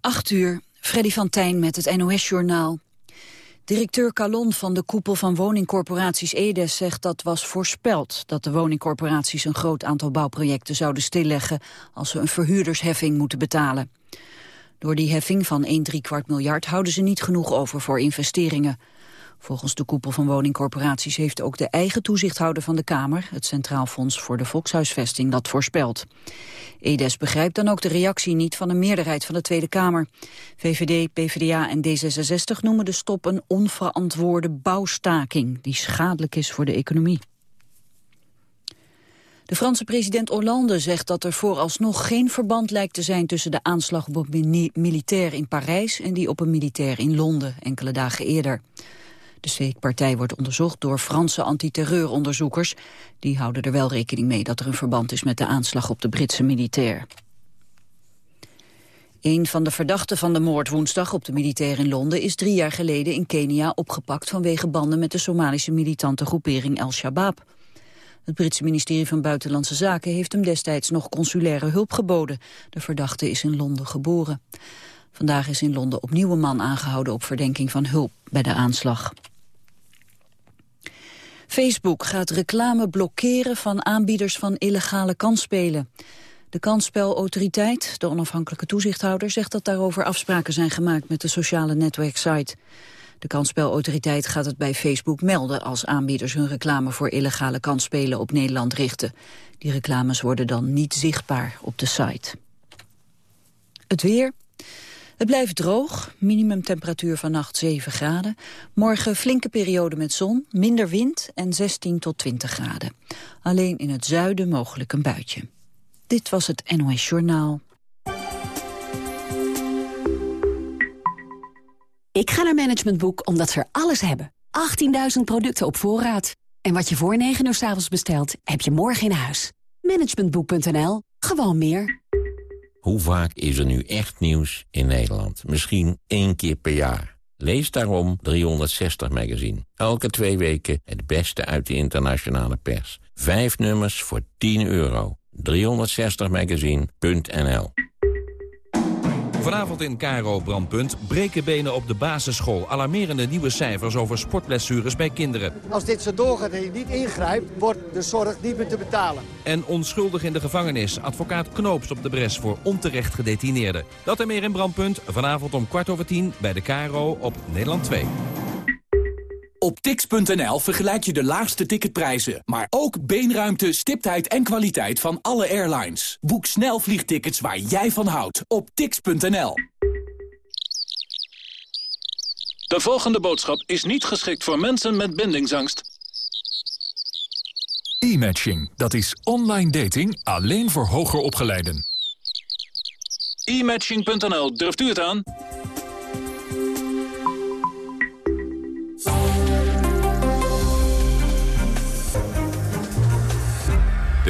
8 uur, Freddy van Tijn met het NOS-journaal. Directeur Calon van de koepel van woningcorporaties Edes zegt dat was voorspeld dat de woningcorporaties een groot aantal bouwprojecten zouden stilleggen als ze een verhuurdersheffing moeten betalen. Door die heffing van 1 kwart miljard houden ze niet genoeg over voor investeringen. Volgens de koepel van woningcorporaties heeft ook de eigen toezichthouder van de Kamer, het Centraal Fonds voor de Volkshuisvesting, dat voorspeld. Edes begrijpt dan ook de reactie niet van een meerderheid van de Tweede Kamer. VVD, PvdA en D66 noemen de stop een onverantwoorde bouwstaking die schadelijk is voor de economie. De Franse president Hollande zegt dat er vooralsnog geen verband lijkt te zijn tussen de aanslag op een militair in Parijs en die op een militair in Londen enkele dagen eerder. De steekpartij wordt onderzocht door Franse antiterreuronderzoekers. Die houden er wel rekening mee dat er een verband is met de aanslag op de Britse militair. Een van de verdachten van de moord woensdag op de militair in Londen is drie jaar geleden in Kenia opgepakt vanwege banden met de Somalische militante groepering Al-Shabaab. Het Britse ministerie van Buitenlandse Zaken heeft hem destijds nog consulaire hulp geboden. De verdachte is in Londen geboren. Vandaag is in Londen opnieuw een man aangehouden op verdenking van hulp bij de aanslag. Facebook gaat reclame blokkeren van aanbieders van illegale kansspelen. De kansspelautoriteit, de onafhankelijke toezichthouder, zegt dat daarover afspraken zijn gemaakt met de sociale netwerksite. De kansspelautoriteit gaat het bij Facebook melden als aanbieders hun reclame voor illegale kansspelen op Nederland richten. Die reclames worden dan niet zichtbaar op de site. Het weer. Het blijft droog, minimumtemperatuur vannacht 7 graden. Morgen flinke periode met zon, minder wind en 16 tot 20 graden. Alleen in het zuiden mogelijk een buitje. Dit was het NOS Journaal. Ik ga naar Management Boek omdat ze er alles hebben. 18.000 producten op voorraad. En wat je voor 9 uur s avonds bestelt, heb je morgen in huis. Managementboek.nl. Gewoon meer. Hoe vaak is er nu echt nieuws in Nederland? Misschien één keer per jaar. Lees daarom 360 Magazine. Elke twee weken het beste uit de internationale pers. Vijf nummers voor 10 euro. 360magazine.nl Vanavond in Caro Brandpunt breken benen op de basisschool. Alarmerende nieuwe cijfers over sportblessures bij kinderen. Als dit zo doorgaat en je niet ingrijpt, wordt de zorg niet meer te betalen. En onschuldig in de gevangenis. Advocaat Knoops op de bres voor onterecht gedetineerden. Dat en meer in Brandpunt. Vanavond om kwart over tien bij de Caro op Nederland 2. Op tix.nl vergelijk je de laagste ticketprijzen, maar ook beenruimte, stiptheid en kwaliteit van alle airlines. Boek snel vliegtickets waar jij van houdt op tix.nl. De volgende boodschap is niet geschikt voor mensen met bindingsangst. E-matching, dat is online dating alleen voor hoger opgeleiden. E-matching.nl, durft u het aan?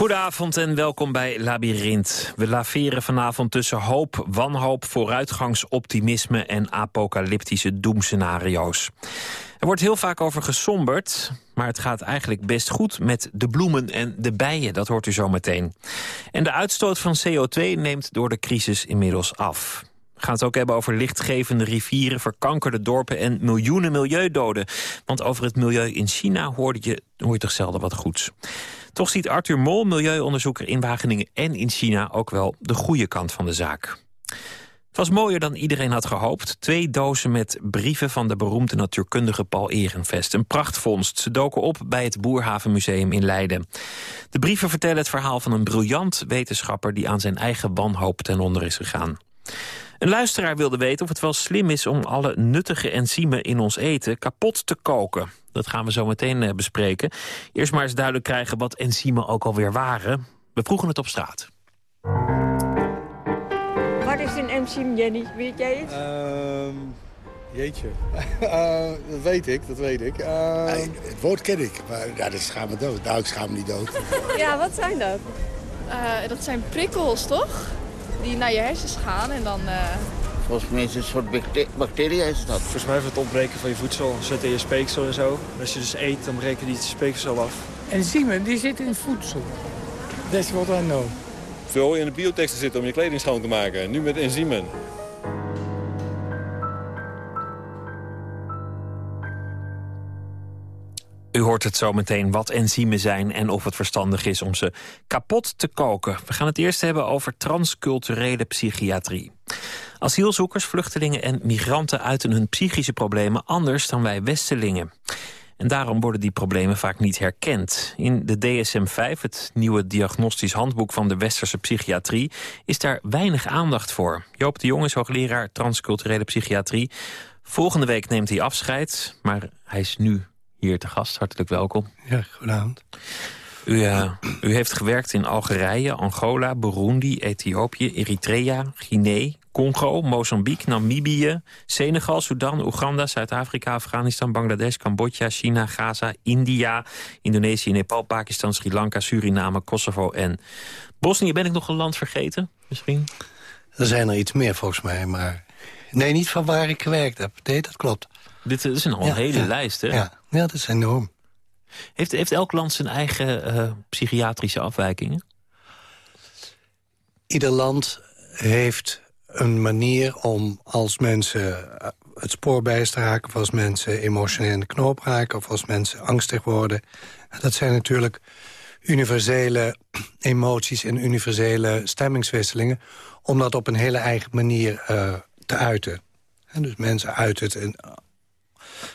Goedenavond en welkom bij Labyrinth. We laveren vanavond tussen hoop, wanhoop, vooruitgangsoptimisme en apocalyptische doemscenario's. Er wordt heel vaak over gesomberd, maar het gaat eigenlijk best goed met de bloemen en de bijen. Dat hoort u zo meteen. En de uitstoot van CO2 neemt door de crisis inmiddels af. We gaan het ook hebben over lichtgevende rivieren, verkankerde dorpen en miljoenen milieudoden. Want over het milieu in China hoorde je, hoor je toch zelden wat goeds. Toch ziet Arthur Mol, milieuonderzoeker in Wageningen en in China... ook wel de goede kant van de zaak. Het was mooier dan iedereen had gehoopt. Twee dozen met brieven van de beroemde natuurkundige Paul Ehrenvest. Een prachtvondst. Ze doken op bij het Boerhavenmuseum in Leiden. De brieven vertellen het verhaal van een briljant wetenschapper... die aan zijn eigen wanhoop ten onder is gegaan. Een luisteraar wilde weten of het wel slim is om alle nuttige enzymen in ons eten kapot te koken. Dat gaan we zo meteen eh, bespreken. Eerst maar eens duidelijk krijgen wat enzymen ook alweer waren. We vroegen het op straat. Wat is een enzym, Jenny? Weet jij het? Uh, jeetje. uh, dat weet ik, dat weet ik. Uh... Nee, het woord ken ik, maar ja, dat schaam me dood. Nou, ik schaam me niet dood. ja, wat zijn dat? Uh, dat zijn prikkels, toch? die naar je hersens gaan en dan... Volgens mij is het een soort bacterie is dat. Volgens mij van het ontbreken van je voedsel zit in je speeksel en zo. Als je dus eet, dan breken die speeksel af. Enzymen, die zitten in voedsel. That's what I know. Veel in de bioteksten zitten om je kleding schoon te maken. Nu met enzymen. U hoort het zo meteen wat enzymen zijn en of het verstandig is om ze kapot te koken. We gaan het eerst hebben over transculturele psychiatrie. Asielzoekers, vluchtelingen en migranten uiten hun psychische problemen anders dan wij Westelingen. En daarom worden die problemen vaak niet herkend. In de DSM-5, het nieuwe diagnostisch handboek van de westerse psychiatrie... is daar weinig aandacht voor. Joop de Jong is hoogleraar transculturele psychiatrie. Volgende week neemt hij afscheid, maar hij is nu hier te gast. Hartelijk welkom. Ja, goedenavond. U, uh, u heeft gewerkt in Algerije, Angola, Burundi, Ethiopië, Eritrea, Guinea, Congo, Mozambique, Namibië, Senegal, Sudan, Oeganda, Zuid-Afrika, Afghanistan, Bangladesh, Cambodja, China, Gaza, India, Indonesië, Nepal, Pakistan, Sri Lanka, Suriname, Kosovo en Bosnië. Ben ik nog een land vergeten, misschien? Er zijn er iets meer volgens mij, maar... Nee, niet van waar ik gewerkt heb. Nee, dat klopt. Dit is een ja, hele lijst, hè? Ja. ja, dat is enorm. Heeft, heeft elk land zijn eigen uh, psychiatrische afwijkingen? Ieder land heeft een manier om als mensen eh, het spoor bijst raken... of als mensen emotioneel in de knoop raken... of als mensen angstig worden. Dat zijn natuurlijk universele emoties en universele stemmingswisselingen... om dat op een hele eigen manier uh, te uiten. En dus mensen uiten het in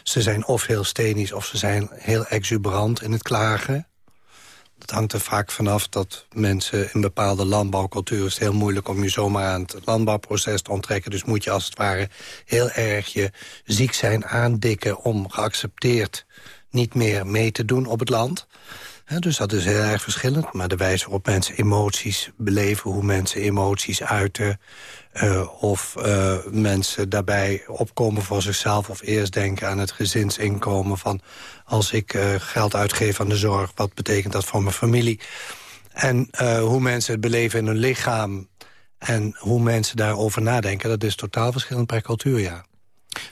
ze zijn of heel stenisch of ze zijn heel exuberant in het klagen. Dat hangt er vaak vanaf dat mensen in bepaalde landbouwculturen... is het heel moeilijk om je zomaar aan het landbouwproces te onttrekken. Dus moet je als het ware heel erg je ziek zijn aandikken... om geaccepteerd niet meer mee te doen op het land. dus dat is heel erg verschillend. Maar de wijze waarop mensen emoties beleven... hoe mensen emoties uiten... Uh, of uh, mensen daarbij opkomen voor zichzelf... of eerst denken aan het gezinsinkomen van... als ik uh, geld uitgeef aan de zorg, wat betekent dat voor mijn familie? En hoe mensen het beleven in hun lichaam... en hoe mensen daarover nadenken... dat is totaal verschillend per cultuur, ja.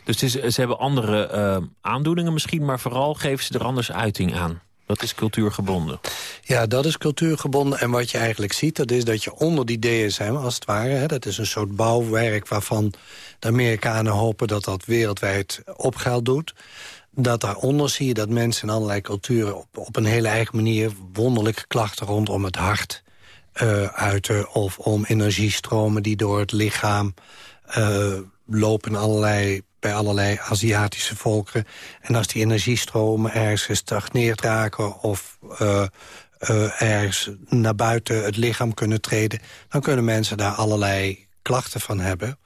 Dus is, ze hebben andere aandoeningen misschien... maar vooral geven ze er anders uiting aan? Dat is cultuurgebonden. Ja, dat is cultuurgebonden. En wat je eigenlijk ziet, dat is dat je onder die DSM, als het ware... Hè, dat is een soort bouwwerk waarvan de Amerikanen hopen... dat dat wereldwijd opgeld doet. Dat daaronder zie je dat mensen in allerlei culturen... op, op een hele eigen manier wonderlijke klachten rondom het hart uh, uiten... of om energiestromen die door het lichaam uh, lopen... allerlei bij allerlei Aziatische volkeren. En als die energiestromen ergens gestagneerd raken... of uh, ergens naar buiten het lichaam kunnen treden... dan kunnen mensen daar allerlei klachten van hebben.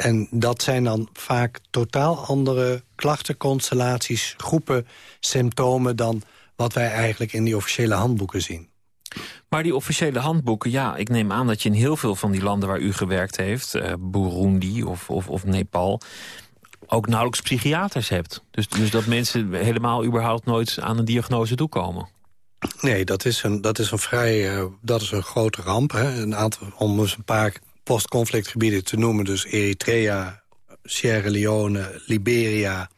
En dat zijn dan vaak totaal andere klachtenconstellaties... groepen, symptomen dan wat wij eigenlijk in die officiële handboeken zien. Maar die officiële handboeken, ja, ik neem aan dat je in heel veel van die landen waar u gewerkt heeft... Uh, Burundi of, of, of Nepal ook nauwelijks psychiaters hebt. Dus, dus dat mensen helemaal überhaupt nooit aan een diagnose toekomen. Nee, dat is een, dat is een vrij uh, dat is een grote ramp. Hè. Een aantal, om eens een paar postconflictgebieden te noemen. Dus Eritrea, Sierra Leone, Liberia,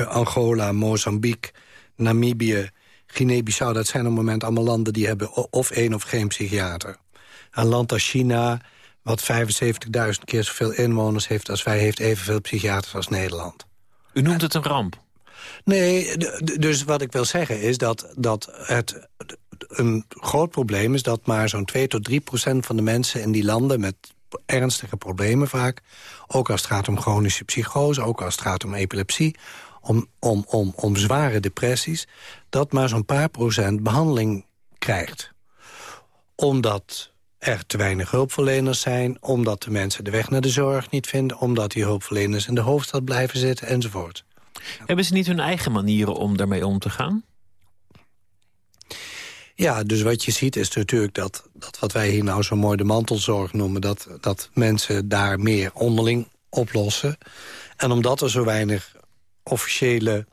uh, Angola, Mozambique, Namibië, Guinea-Bissau. Dat zijn op het moment allemaal landen die hebben of één of geen psychiater. Een land als China wat 75.000 keer zoveel inwoners heeft als wij... heeft evenveel psychiaters als Nederland. U noemt het een ramp? Nee, dus wat ik wil zeggen is dat, dat het een groot probleem is... dat maar zo'n 2 tot 3 procent van de mensen in die landen... met ernstige problemen vaak, ook als het gaat om chronische psychose... ook als het gaat om epilepsie, om, om, om, om zware depressies... dat maar zo'n paar procent behandeling krijgt. Omdat er te weinig hulpverleners zijn... omdat de mensen de weg naar de zorg niet vinden... omdat die hulpverleners in de hoofdstad blijven zitten enzovoort. Hebben ze niet hun eigen manieren om daarmee om te gaan? Ja, dus wat je ziet is natuurlijk dat, dat wat wij hier nou zo mooi de mantelzorg noemen... dat, dat mensen daar meer onderling oplossen. En omdat er zo weinig officiële,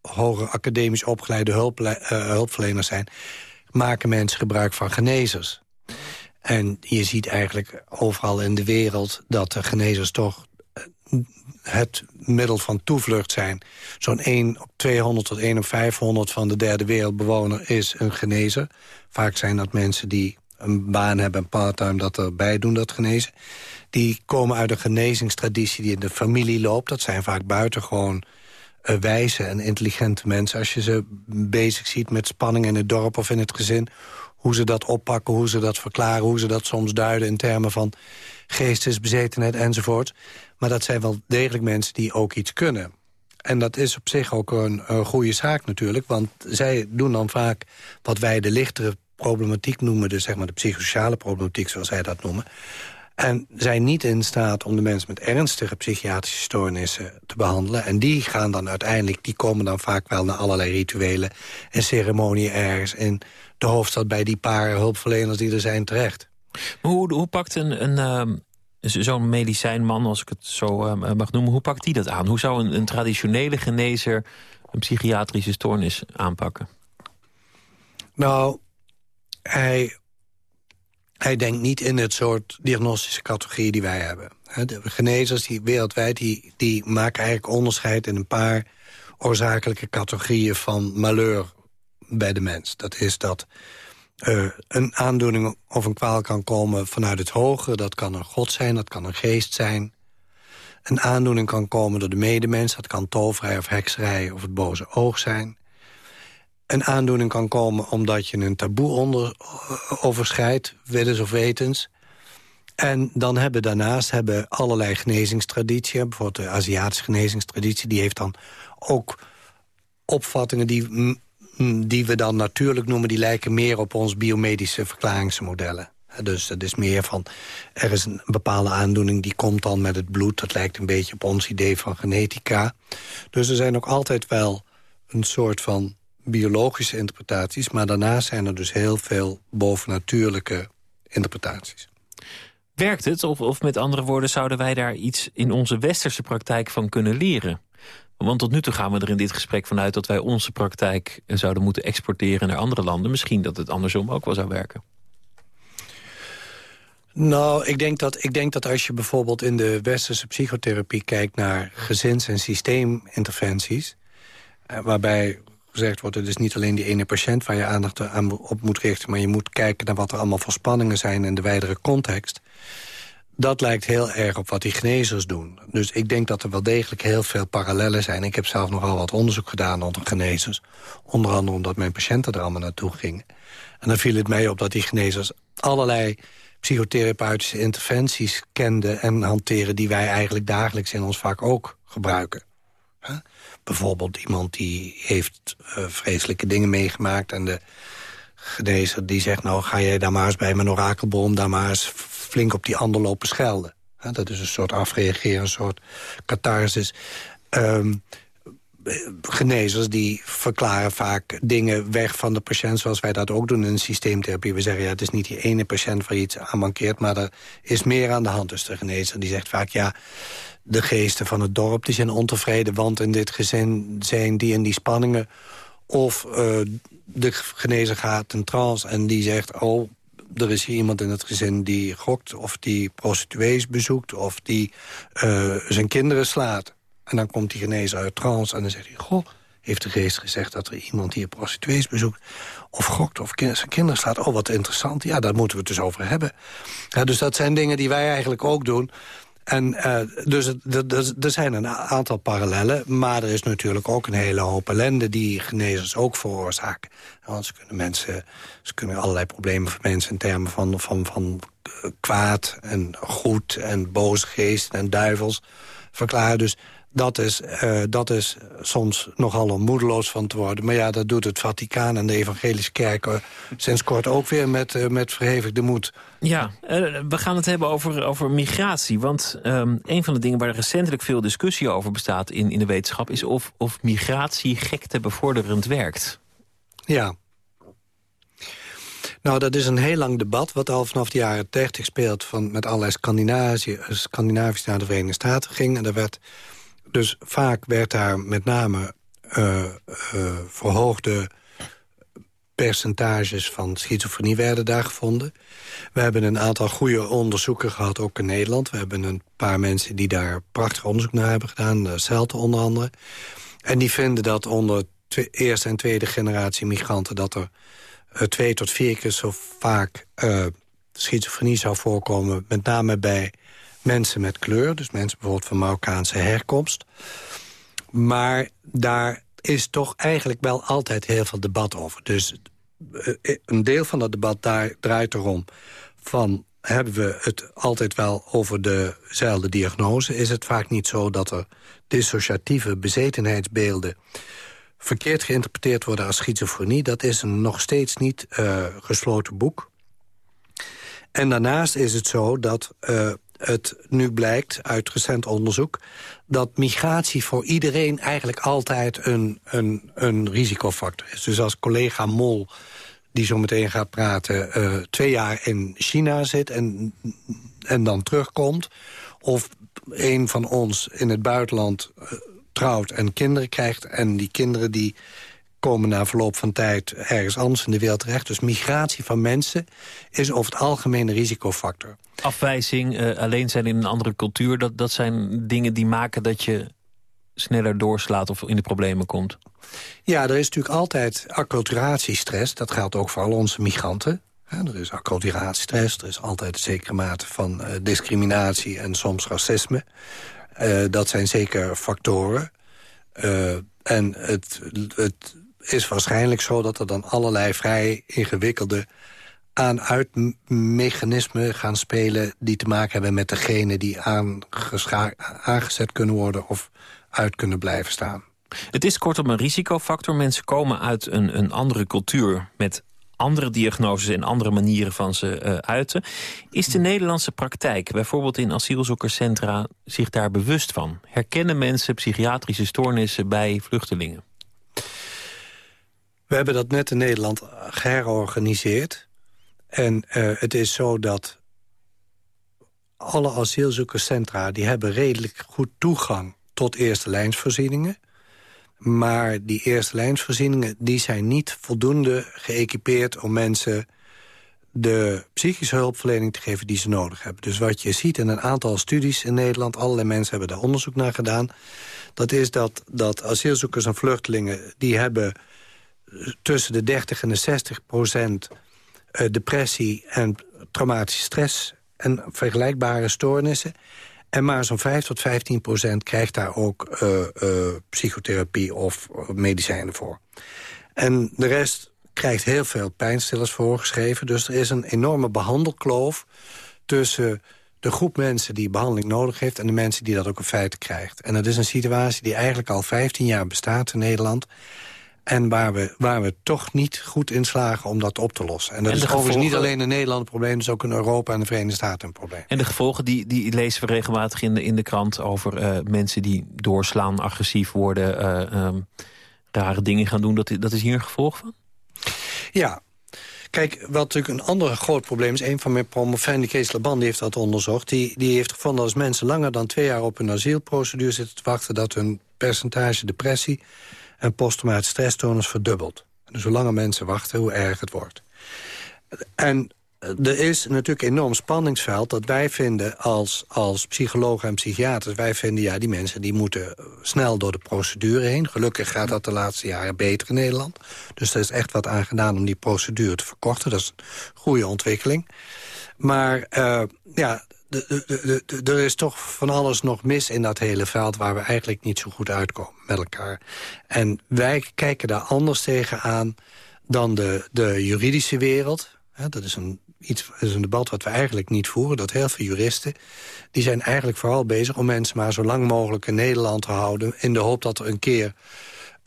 hoger academisch opgeleide hulp, uh, hulpverleners zijn... maken mensen gebruik van genezers. En je ziet eigenlijk overal in de wereld dat de genezers toch eh, het middel van toevlucht zijn. Zo'n 1 op 200 tot 1 op 500 van de derde wereldbewoner is een genezer. Vaak zijn dat mensen die een baan hebben en parttime dat erbij doen, dat genezen. Die komen uit een genezingstraditie die in de familie loopt. Dat zijn vaak buitengewoon uh, wijze en intelligente mensen. Als je ze bezig ziet met spanning in het dorp of in het gezin... hoe ze dat oppakken, hoe ze dat verklaren... hoe ze dat soms duiden in termen van geestesbezetenheid enzovoort. Maar dat zijn wel degelijk mensen die ook iets kunnen. En dat is op zich ook een, een goede zaak natuurlijk. Want zij doen dan vaak wat wij de lichtere problematiek noemen... dus zeg maar de psychosociale problematiek, zoals zij dat noemen... En zijn niet in staat om de mensen met ernstige psychiatrische stoornissen te behandelen. En die gaan dan uiteindelijk, die komen dan vaak wel naar allerlei rituelen en ceremonieën ergens in de hoofdstad bij die paar hulpverleners die er zijn terecht. Maar hoe, hoe pakt een, een uh, zo'n medicijnman, als ik het zo uh, mag noemen, hoe pakt die dat aan? Hoe zou een, een traditionele genezer een psychiatrische stoornis aanpakken? Nou, hij hij denkt niet in het soort diagnostische categorieën die wij hebben. De genezers die wereldwijd die, die maken eigenlijk onderscheid in een paar oorzakelijke categorieën van malheur bij de mens. Dat is dat uh, een aandoening of een kwaal kan komen vanuit het hoge. Dat kan een god zijn, dat kan een geest zijn. Een aandoening kan komen door de medemens. Dat kan toverij of hekserij of het boze oog zijn een aandoening kan komen omdat je een taboe onder, eh, overschrijdt, willens of wetens. En dan hebben daarnaast hebben allerlei genezingstraditieën... bijvoorbeeld de Aziatische genezingstraditie... die heeft dan ook opvattingen die, die we dan natuurlijk noemen... die lijken meer op ons biomedische verklaringsmodellen. Dus dat is meer van, er is een bepaalde aandoening... die komt dan met het bloed. Dat lijkt een beetje op ons idee van genetica. Dus er zijn ook altijd wel een soort van biologische interpretaties... maar daarnaast zijn er dus heel veel bovennatuurlijke interpretaties. Werkt het? Of, of met andere woorden, zouden wij daar iets in onze westerse praktijk van kunnen leren? Want tot nu toe gaan we er in dit gesprek vanuit dat wij onze praktijk zouden moeten exporteren naar andere landen. Misschien dat het andersom ook wel zou werken. Nou, ik denk, dat, ik denk dat als je bijvoorbeeld in de westerse psychotherapie kijkt naar gezins- en systeeminterventies... Eh, waarbij gezegd wordt... het is niet alleen die ene patiënt waar je aandacht aan op moet richten... maar je moet kijken naar wat er allemaal voor spanningen zijn... in de wijdere context. Dat lijkt heel erg op wat die genezers doen. Dus ik denk dat er wel degelijk heel veel parallellen zijn. Ik heb zelf nogal wat onderzoek gedaan onder genezers. Onder andere omdat mijn patiënten er allemaal naartoe gingen. En dan viel het mij op dat die genezers allerlei psychotherapeutische interventies kenden en hanteren... die wij eigenlijk dagelijks in ons vak ook gebruiken. Bijvoorbeeld iemand die heeft uh, vreselijke dingen meegemaakt... en de genezer die zegt, nou ga jij daar maar eens bij mijn orakelbom... daar maar eens flink op die ander lopen schelden. dat is een soort afreageren, een soort catharsis. Um, genezers die verklaren vaak dingen weg van de patiënt... zoals wij dat ook doen in systeemtherapie. We zeggen, ja, het is niet die ene patiënt waar iets aan mankeert... maar er is meer aan de hand. Dus de genezer die zegt vaak, ja, de geesten van het dorp die zijn ontevreden... want in dit gezin zijn die in die spanningen... of uh, de genezer gaat een trance en die zegt... oh, er is hier iemand in het gezin die gokt... of die prostituees bezoekt of die uh, zijn kinderen slaat. En dan komt die genezer uit trance en dan zegt hij... goh, heeft de geest gezegd dat er iemand hier prostituees bezoekt... of gokt of zijn kinderen slaat. Oh, wat interessant. Ja, daar moeten we het dus over hebben. Ja, dus dat zijn dingen die wij eigenlijk ook doen... En uh, dus er zijn een aantal parallellen, maar er is natuurlijk ook een hele hoop ellende die genezers ook veroorzaken. Want ze kunnen mensen, ze kunnen allerlei problemen voor mensen in termen van, van, van eh, kwaad en goed en boze geesten en duivels verklaren. Dus dat is, uh, dat is soms nogal om moedeloos van te worden. Maar ja, dat doet het Vaticaan en de evangelische kerken sinds kort ook weer met, uh, met verhevigde moed. Ja, uh, we gaan het hebben over, over migratie. Want um, een van de dingen waar recentelijk veel discussie over bestaat in, in de wetenschap... is of, of migratie gekte bevorderend werkt. Ja. Nou, dat is een heel lang debat wat al vanaf de jaren 30 speelt... Van, met allerlei Scandinavië, Scandinavische naar de Verenigde Staten ging. En daar werd dus vaak werd daar met name uh, uh, verhoogde percentages van schizofrenie werden daar gevonden. We hebben een aantal goede onderzoeken gehad, ook in Nederland. We hebben een paar mensen die daar prachtig onderzoek naar hebben gedaan. Celte onder andere. En die vinden dat onder eerste en tweede generatie migranten... dat er uh, twee tot vier keer zo vaak schizofrenie zou voorkomen... met name bij mensen met kleur. Dus mensen bijvoorbeeld van Marokkaanse herkomst. Maar daar is toch eigenlijk wel altijd heel veel debat over. Dus uh, een deel van dat debat daar draait erom... van hebben we het altijd wel over dezelfde diagnose? Is het vaak niet zo dat er dissociatieve bezetenheidsbeelden verkeerd geïnterpreteerd worden als schizofrenie. Dat is een nog steeds niet uh, gesloten boek. En daarnaast is het zo dat uh, het nu blijkt uit recent onderzoek... dat migratie voor iedereen eigenlijk altijd een, een, een risicofactor is. Dus als collega Mol, die zo meteen gaat praten... Uh, twee jaar in China zit en, en dan terugkomt... of een van ons in het buitenland trouwt en kinderen krijgt... en die kinderen die komen na verloop van tijd ergens anders in de wereld terecht. Dus migratie van mensen is over het algemeen een risicofactor. Afwijzing, uh, alleen zijn in een andere cultuur... Dat, dat zijn dingen die maken dat je sneller doorslaat of in de problemen komt. Ja, er is natuurlijk altijd acculturatiestress. Dat geldt ook voor al onze migranten. er is acculturatiestress, er is altijd een zekere mate van uh, discriminatie en soms racisme. Uh, dat zijn zeker factoren. En het, het is waarschijnlijk zo dat er dan allerlei vrij ingewikkelde aan-uit-mechanismen gaan spelen... die te maken hebben met degene die aangezet kunnen worden... of uit kunnen blijven staan. Het is kortom een risicofactor. Mensen komen uit een, een andere cultuur met andere diagnoses en andere manieren van ze uh, uiten. Is de Nederlandse praktijk, bijvoorbeeld in asielzoekerscentra, zich daar bewust van? Herkennen mensen psychiatrische stoornissen bij vluchtelingen? We hebben dat net in Nederland geherorganiseerd. En uh, het is zo dat alle asielzoekerscentra... die hebben redelijk goed toegang tot eerste lijnsvoorzieningen. Maar die eerste lijnsvoorzieningen die zijn niet voldoende geëquipeerd... om mensen de psychische hulpverlening te geven die ze nodig hebben. Dus wat je ziet in een aantal studies in Nederland... allerlei mensen hebben daar onderzoek naar gedaan... dat is dat, dat asielzoekers en vluchtelingen... die hebben tussen de 30 en de 60 procent uh, depressie en traumatische stress... en vergelijkbare stoornissen... En maar zo'n 5 tot 15 procent krijgt daar ook uh, uh, psychotherapie of medicijnen voor. En de rest krijgt heel veel pijnstillers voorgeschreven. Dus er is een enorme behandelkloof tussen de groep mensen die behandeling nodig heeft... en de mensen die dat ook in feite krijgt. En dat is een situatie die eigenlijk al 15 jaar bestaat in Nederland... En waar we, waar we toch niet goed in slagen om dat op te lossen. En dat is overigens niet alleen in Nederland een probleem... dat is ook in Europa en de Verenigde Staten een probleem. En de gevolgen die, die lezen we regelmatig in de, in de krant... over uh, mensen die doorslaan, agressief worden... Uh, um, rare dingen gaan doen. Dat, dat is hier een gevolg van? Ja, Kijk, wat natuurlijk een ander groot probleem is... een van mijn promovenden, Kees Laban, die heeft dat onderzocht... Die, die heeft gevonden dat als mensen langer dan twee jaar op een asielprocedure zitten te wachten... dat hun percentage depressie en posttraumatische stressstoornis verdubbeld. Dus hoe langer mensen wachten, hoe erger het wordt. En er is natuurlijk een enorm spanningsveld dat wij vinden als, als psychologen en psychiaters. Wij vinden, ja, die mensen die moeten snel door de procedure heen. Gelukkig gaat dat de laatste jaren beter in Nederland. Dus er is echt wat aan gedaan om die procedure te verkorten. Dat is een goede ontwikkeling. Maar uh, ja, er is toch van alles nog mis in dat hele veld... waar we eigenlijk niet zo goed uitkomen met elkaar. En wij kijken daar anders tegenaan dan de, de juridische wereld. dat is een, iets, is een debat wat we eigenlijk niet voeren. Dat heel veel juristen die zijn eigenlijk vooral bezig... om mensen maar zo lang mogelijk in Nederland te houden... in de hoop dat er een keer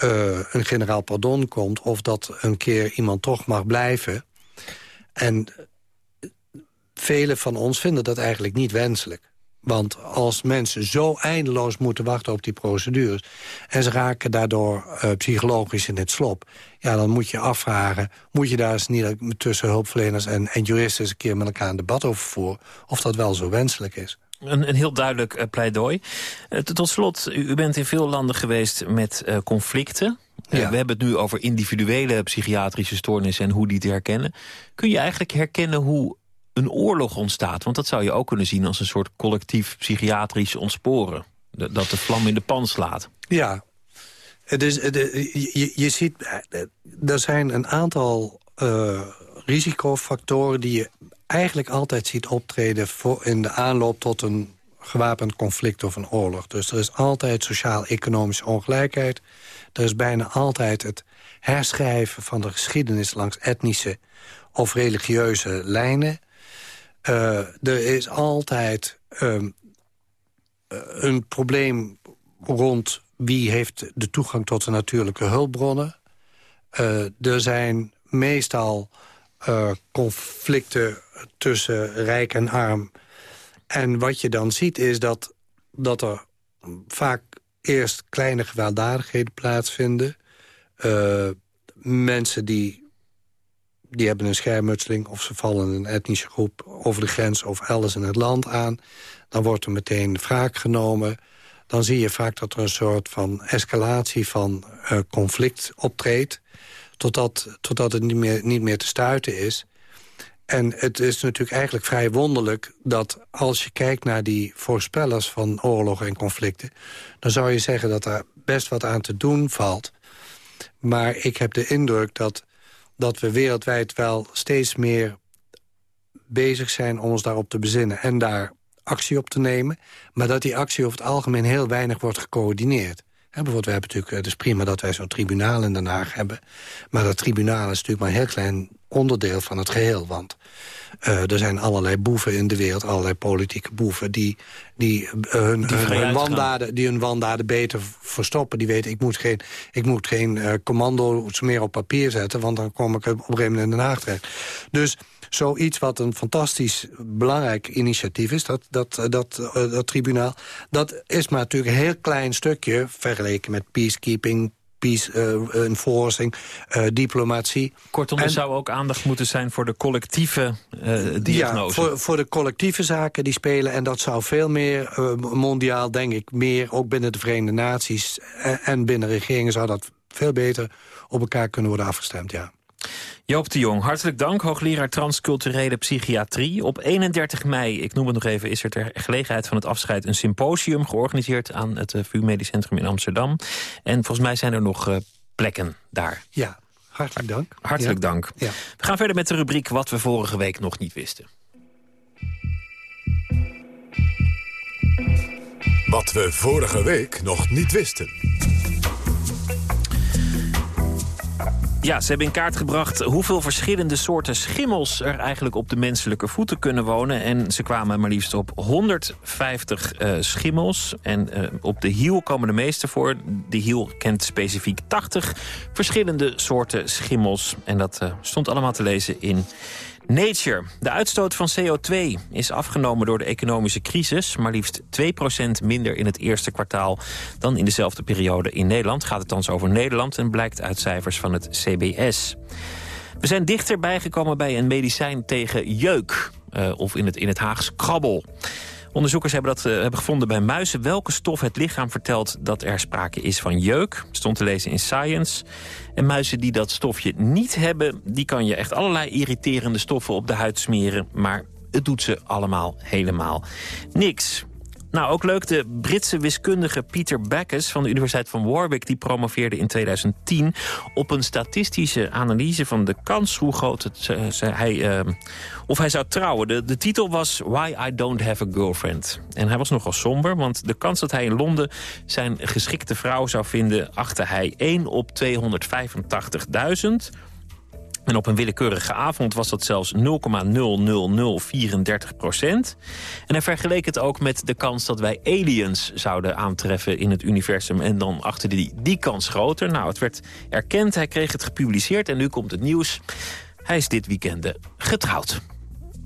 uh, een generaal pardon komt... of dat een keer iemand toch mag blijven... En velen van ons vinden dat eigenlijk niet wenselijk. Want als mensen zo eindeloos moeten wachten op die procedures... en ze raken daardoor uh, psychologisch in het slop... ja, dan moet je afvragen... moet je daar eens niet tussen hulpverleners en, en juristen... eens een keer met elkaar een debat over voeren... of dat wel zo wenselijk is. Een, een heel duidelijk uh, pleidooi. Uh, tot slot, u, u, bent in veel landen geweest met conflicten. Ja. we hebben het nu over individuele psychiatrische stoornissen en hoe die te herkennen. Kun je eigenlijk herkennen hoe een oorlog ontstaat? Want dat zou je ook kunnen zien als een soort collectief psychiatrisch ontsporen. Dat de vlam in de pan slaat. Ja, dus, je, je ziet, er zijn een aantal uh, risicofactoren die je eigenlijk altijd ziet optreden... Voor in de aanloop tot een gewapend conflict of een oorlog. Dus er is altijd sociaal-economische ongelijkheid. Er is bijna altijd het herschrijven van de geschiedenis... langs etnische of religieuze lijnen. Uh, er is altijd um, een probleem rond wie heeft de toegang tot de natuurlijke hulpbronnen. Uh, er zijn meestal conflicten tussen rijk en arm. En wat je dan ziet is dat, dat er vaak eerst kleine gewelddadigheden plaatsvinden. Mensen die, die hebben een schermutseling... of ze vallen een etnische groep over de grens of elders in het land aan. Dan wordt er meteen wraak genomen. Dan zie je vaak dat er een soort van escalatie van uh, conflict optreedt totdat, totdat het niet meer, niet meer te stuiten is. En het is natuurlijk eigenlijk vrij wonderlijk dat als je kijkt naar die voorspellers van oorlogen en conflicten... dan zou je zeggen dat er best wat aan te doen valt. Maar ik heb de indruk dat, dat we wereldwijd wel steeds meer bezig zijn om ons daarop te bezinnen... en daar actie op te nemen, maar dat die actie over het algemeen heel weinig wordt gecoördineerd bijvoorbeeld, we hebben natuurlijk, het is prima dat wij zo'n tribunaal in Den Haag hebben. Maar dat tribunaal is natuurlijk maar een heel klein onderdeel van het geheel. Want uh, er zijn allerlei boeven in de wereld, allerlei politieke boeven... die, die, uh, hun, die, hun, wandaden, die hun wandaden beter verstoppen. Die weten, ik moet geen, ik moet geen uh, commando's meer op papier zetten... want dan kom ik op een gegeven moment in Den Haag terecht. Dus zoiets wat een fantastisch belangrijk initiatief is, dat, dat, dat, dat tribunaal... dat is maar natuurlijk een heel klein stukje vergeleken met peacekeeping peace uh, enforcing, uh, diplomatie. Kortom, er zou ook aandacht moeten zijn voor de collectieve uh, diagnose. Ja, voor, voor de collectieve zaken die spelen. En dat zou veel meer mondiaal, denk ik, meer ook binnen de Verenigde Naties... En, en binnen regeringen zou dat veel beter op elkaar kunnen worden afgestemd, ja. Joop de Jong, hartelijk dank. Hoogleraar transculturele psychiatrie. Op 31 mei, ik noem het nog even, is er ter gelegenheid van het afscheid... een symposium georganiseerd aan het VU Medisch Centrum in Amsterdam. En volgens mij zijn er nog uh, plekken daar. Ja, hartelijk dank. Hartelijk ja. dank. Ja. We gaan verder met de rubriek Wat we vorige week nog niet wisten. Wat we vorige week nog niet wisten. Ja, ze hebben in kaart gebracht hoeveel verschillende soorten schimmels... er eigenlijk op de menselijke voeten kunnen wonen. En ze kwamen maar liefst op 150 uh, schimmels. En uh, op de hiel komen de meeste voor. De hiel kent specifiek 80 verschillende soorten schimmels. En dat uh, stond allemaal te lezen in Nature. De uitstoot van CO2 is afgenomen door de economische crisis. Maar liefst 2% minder in het eerste kwartaal dan in dezelfde periode in Nederland. Gaat het dan over Nederland en blijkt uit cijfers van het CBS. We zijn dichterbij gekomen bij een medicijn tegen jeuk. Uh, of in het, in het Haags krabbel. Onderzoekers hebben dat uh, hebben gevonden bij muizen... welke stof het lichaam vertelt dat er sprake is van jeuk. Stond te lezen in Science. En muizen die dat stofje niet hebben... die kan je echt allerlei irriterende stoffen op de huid smeren. Maar het doet ze allemaal helemaal niks. Nou, ook leuk, de Britse wiskundige Peter Backus van de Universiteit van Warwick... die promoveerde in 2010 op een statistische analyse van de kans... hoe groot het, uh, hij, uh, of hij zou trouwen. De, de titel was Why I Don't Have a Girlfriend. En hij was nogal somber, want de kans dat hij in Londen... zijn geschikte vrouw zou vinden, achtte hij 1 op 285.000... En op een willekeurige avond was dat zelfs 0,00034 procent. En hij vergeleek het ook met de kans dat wij aliens zouden aantreffen in het universum. En dan achter die, die kans groter. Nou, het werd erkend, hij kreeg het gepubliceerd en nu komt het nieuws. Hij is dit weekend getrouwd.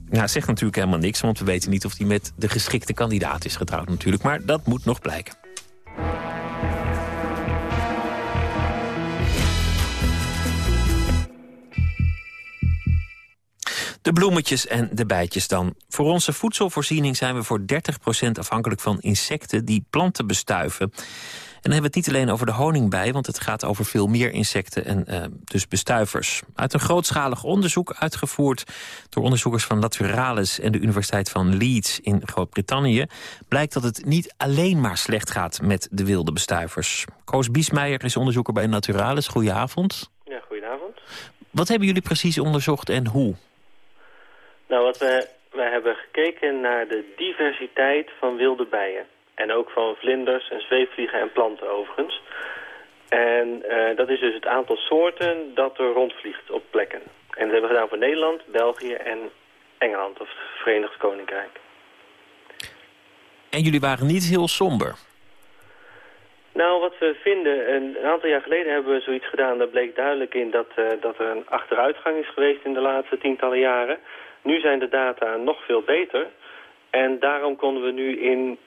Nou, zegt natuurlijk helemaal niks, want we weten niet of hij met de geschikte kandidaat is getrouwd natuurlijk. Maar dat moet nog blijken. De bloemetjes en de bijtjes dan. Voor onze voedselvoorziening zijn we voor 30% afhankelijk van insecten die planten bestuiven. En dan hebben we het niet alleen over de honingbij... want het gaat over veel meer insecten en uh, dus bestuivers. Uit een grootschalig onderzoek uitgevoerd door onderzoekers van Naturalis... en de Universiteit van Leeds in Groot-Brittannië... blijkt dat het niet alleen maar slecht gaat met de wilde bestuivers. Koos Biesmeijer is onderzoeker bij Naturalis. Goedenavond. Ja, goedenavond. Wat hebben jullie precies onderzocht en hoe? Nou, wat we, we hebben gekeken naar de diversiteit van wilde bijen. En ook van vlinders en zweefvliegen en planten overigens. En uh, dat is dus het aantal soorten dat er rondvliegt op plekken. En dat hebben we gedaan voor Nederland, België en Engeland, of het Verenigd Koninkrijk. En jullie waren niet heel somber? Nou, wat we vinden, een aantal jaar geleden hebben we zoiets gedaan... daar bleek duidelijk in dat, uh, dat er een achteruitgang is geweest in de laatste tientallen jaren. Nu zijn de data nog veel beter. En daarom konden we nu in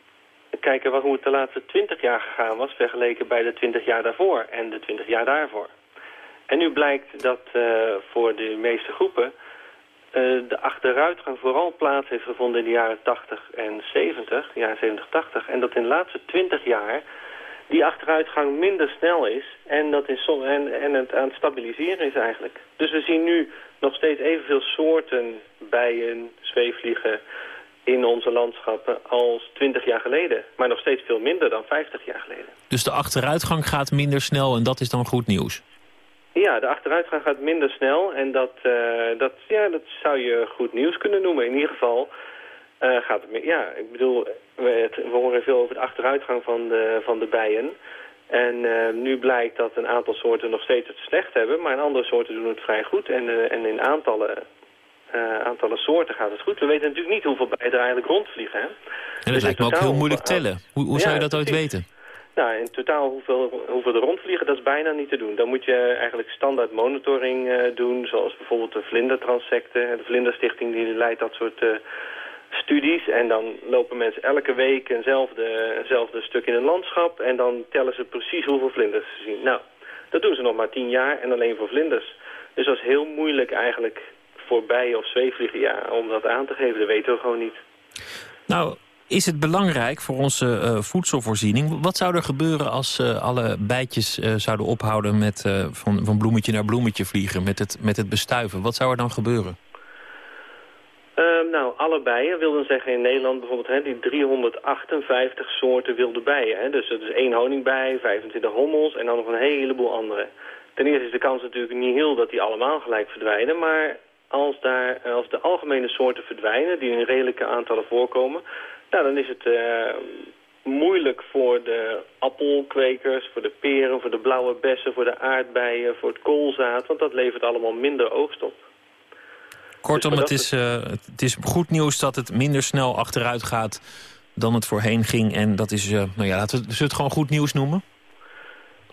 kijken wat, hoe het de laatste 20 jaar gegaan was... vergeleken bij de 20 jaar daarvoor en de 20 jaar daarvoor. En nu blijkt dat uh, voor de meeste groepen... Uh, de achteruitgang vooral plaats heeft gevonden in de jaren 80 en 70, jaren 70, 80. En dat in de laatste 20 jaar die achteruitgang minder snel is en, dat in en, en het aan het stabiliseren is eigenlijk. Dus we zien nu nog steeds evenveel soorten bijen, zweefvliegen, in onze landschappen als 20 jaar geleden. Maar nog steeds veel minder dan 50 jaar geleden. Dus de achteruitgang gaat minder snel en dat is dan goed nieuws? Ja, de achteruitgang gaat minder snel en dat, uh, dat, ja, dat zou je goed nieuws kunnen noemen. In ieder geval uh, gaat het... Ja, ik bedoel, we, we, horen veel over de achteruitgang van de, van de bijen. En uh, nu blijkt dat een aantal soorten nog steeds het slecht hebben, maar een andere soorten doen het vrij goed. En, en in aantallen aantallen soorten gaat het goed. We weten natuurlijk niet hoeveel bijen er eigenlijk rondvliegen. Hè? En dat dus lijkt me ook heel moeilijk tellen. Hoe, hoe ja, zou je dat ooit weten? Nou, in totaal hoeveel, hoeveel er rondvliegen, dat is bijna niet te doen. Dan moet je eigenlijk standaard monitoring doen, zoals bijvoorbeeld de vlindertransecten. De Vlinderstichting die leidt dat soort studies. En dan lopen mensen elke week eenzelfde, eenzelfde stuk in een landschap. En dan tellen ze precies hoeveel vlinders ze zien. Nou, dat doen ze nog maar tien jaar en alleen voor vlinders. Dus dat is heel moeilijk eigenlijk voor bijen of zweefvliegen, ja, om dat aan te geven, dat weten we gewoon niet. Nou, is het belangrijk voor onze uh, voedselvoorziening? Wat zou er gebeuren als uh, alle bijtjes uh, zouden ophouden met van, van bloemetje naar bloemetje vliegen, met het, met het bestuiven? Wat zou er dan gebeuren? Ehm, nou, alle bijen wil dan zeggen in Nederland bijvoorbeeld hè, die 358 soorten wilde bijen. Hè. Dus dat is één honingbij, 25 hommels en dan nog een heleboel andere. Ten eerste is de kans natuurlijk niet heel dat die allemaal gelijk verdwijnen, maar als, daar, als de algemene soorten verdwijnen, die in redelijke aantallen voorkomen, nou, dan is het uh, moeilijk voor de appelkwekers, voor de peren, voor de blauwe bessen, voor de aardbeien, voor het koolzaad, want dat levert allemaal minder oogst op. Kortom, dus het, is, uh, het is goed nieuws dat het minder snel achteruit gaat dan het voorheen ging. En dat is, uh, nou ja, laten we het gewoon goed nieuws noemen.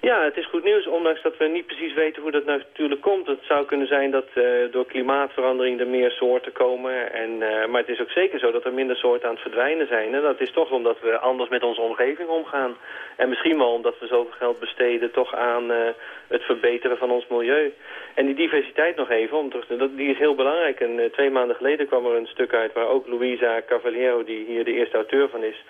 Ja, het is goed nieuws, ondanks dat we niet precies weten hoe dat natuurlijk komt. Het zou kunnen zijn dat uh, door klimaatverandering er meer soorten komen. En, uh, maar het is ook zeker zo dat er minder soorten aan het verdwijnen zijn. En dat is toch omdat we anders met onze omgeving omgaan. En misschien wel omdat we zoveel geld besteden toch aan uh, het verbeteren van ons milieu. En die diversiteit nog even, om die is heel belangrijk. En twee maanden geleden kwam er een stuk uit waar ook Louisa Cavaliero, die hier de eerste auteur van is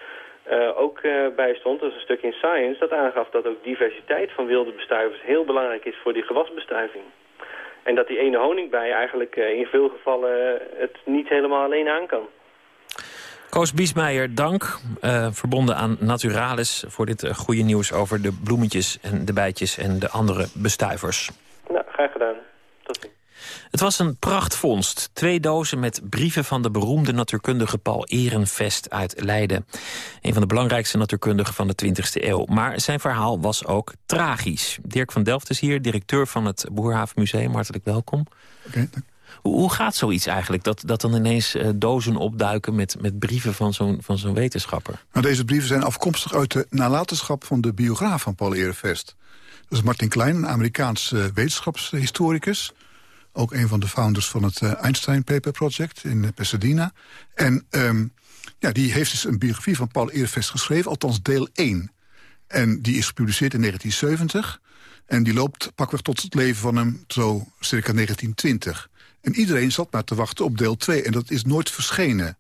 uh, ook uh, bij stond. Dat is een stuk in Science dat aangaf dat ook diversiteit van wilde bestuivers heel belangrijk is voor die gewasbestuiving. En dat die ene honingbij eigenlijk uh, in veel gevallen het niet helemaal alleen aan kan. Koos Biesmeijer, dank. verbonden aan Naturalis voor dit goede nieuws over de bloemetjes en de bijtjes en de andere bestuivers. Nou, graag gedaan. Het was een prachtvondst. Twee dozen met brieven van de beroemde natuurkundige Paul Ehrenvest uit Leiden. Een van de belangrijkste natuurkundigen van de 20e eeuw. Maar zijn verhaal was ook tragisch. Dirk van Delft is hier, directeur van het Boerhavenmuseum. Hartelijk welkom. Hoe gaat zoiets eigenlijk? Dat, dat dan ineens uh, dozen opduiken met, met brieven van zo'n van zo'n wetenschapper? Nou, deze brieven zijn afkomstig uit de nalatenschap van de biograaf van Paul Ehrenvest. Dat is Martin Klein, een Amerikaans uh, wetenschapshistoricus ook een van de founders van het uh, Einstein Paper Project in uh, Pasadena. En um, ja, die heeft dus een biografie van Paul Eervest geschreven, althans deel 1. En die is gepubliceerd in 1970. En die loopt pakweg tot het leven van hem zo circa 1920. En iedereen zat maar te wachten op deel 2. En dat is nooit verschenen.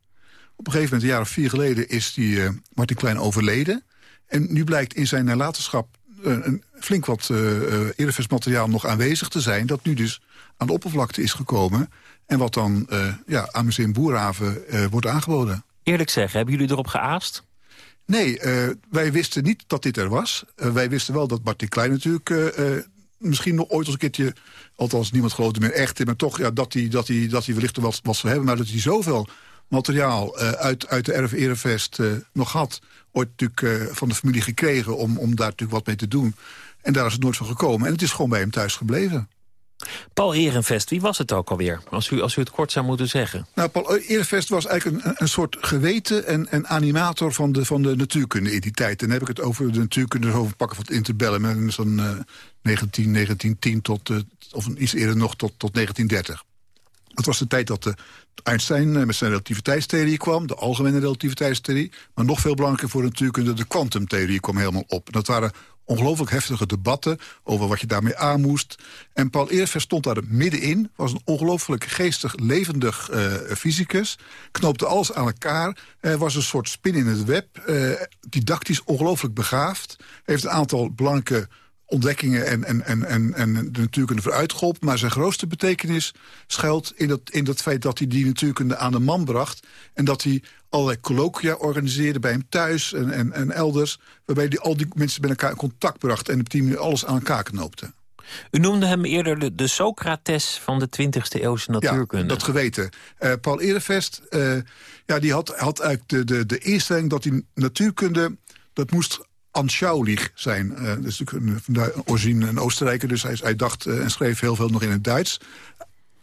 Op een gegeven moment, een jaar of vier geleden, is die, uh, Martin Klein overleden. En nu blijkt in zijn nalatenschap een flink wat uh, materiaal nog aanwezig te zijn... dat nu dus aan de oppervlakte is gekomen... en wat dan ja, aan Museum Boerhaven wordt aangeboden. Eerlijk zeggen, hebben jullie erop geaast? Nee, wij wisten niet dat dit er was. wij wisten wel dat Martin Klein natuurlijk misschien nog ooit als een keertje... althans niemand geloofde meer echt maar toch ja, dat hij dat die, dat die wellicht wat, wat zou hebben... maar dat hij zoveel materiaal uh, uit, uit de RF Erevest uh, nog had... ooit natuurlijk uh, van de familie gekregen om, om daar natuurlijk wat mee te doen. En daar is het nooit van gekomen. En het is gewoon bij hem thuis gebleven. Paul Ehrenvest, wie was het ook alweer? Als u, als u het kort zou moeten zeggen. Nou, Paul Ehrenvest was eigenlijk een, een soort geweten en, en animator van de, van de natuurkunde in die tijd. En dan heb ik het over de natuurkunde over pakken van het interbellum. En zo'n uh, 19, 1910 tot, uh, of iets eerder nog, tot, tot 1930. Het was de tijd dat de Einstein met zijn relativiteitstheorie kwam, de algemene relativiteitstheorie. Maar nog veel belangrijker voor de natuurkunde, de kwantumtheorie kwam helemaal op. dat waren ongelooflijk heftige debatten over wat je daarmee aan moest. En Paul Eerver stond daar middenin, was een ongelooflijk geestig, levendig uh, fysicus. Knoopte alles aan elkaar, uh, was een soort spin in het web. Uh, didactisch ongelooflijk begaafd. Heeft een aantal belangrijke ontdekkingen en, en, en, en, en de natuurkunde vooruitgeholpen. Maar zijn grootste betekenis schuilt in dat, in dat feit dat hij die natuurkunde aan de man bracht. En dat hij allerlei colloquia organiseerde bij hem thuis en, en, en elders. Waarbij hij al die mensen met elkaar in contact bracht en op die manier alles aan elkaar knoopte. U noemde hem eerder de, de Socrates van de 20e eeuwse natuurkunde. Ja, dat geweten. Uh, Paul Erevest uh, ja, die had, had eigenlijk de, de, de instelling dat die natuurkunde... dat moest anschaulich zijn. Uh, dat is natuurlijk een, origine een Oostenrijker, dus hij, hij dacht en schreef heel veel nog in het Duits.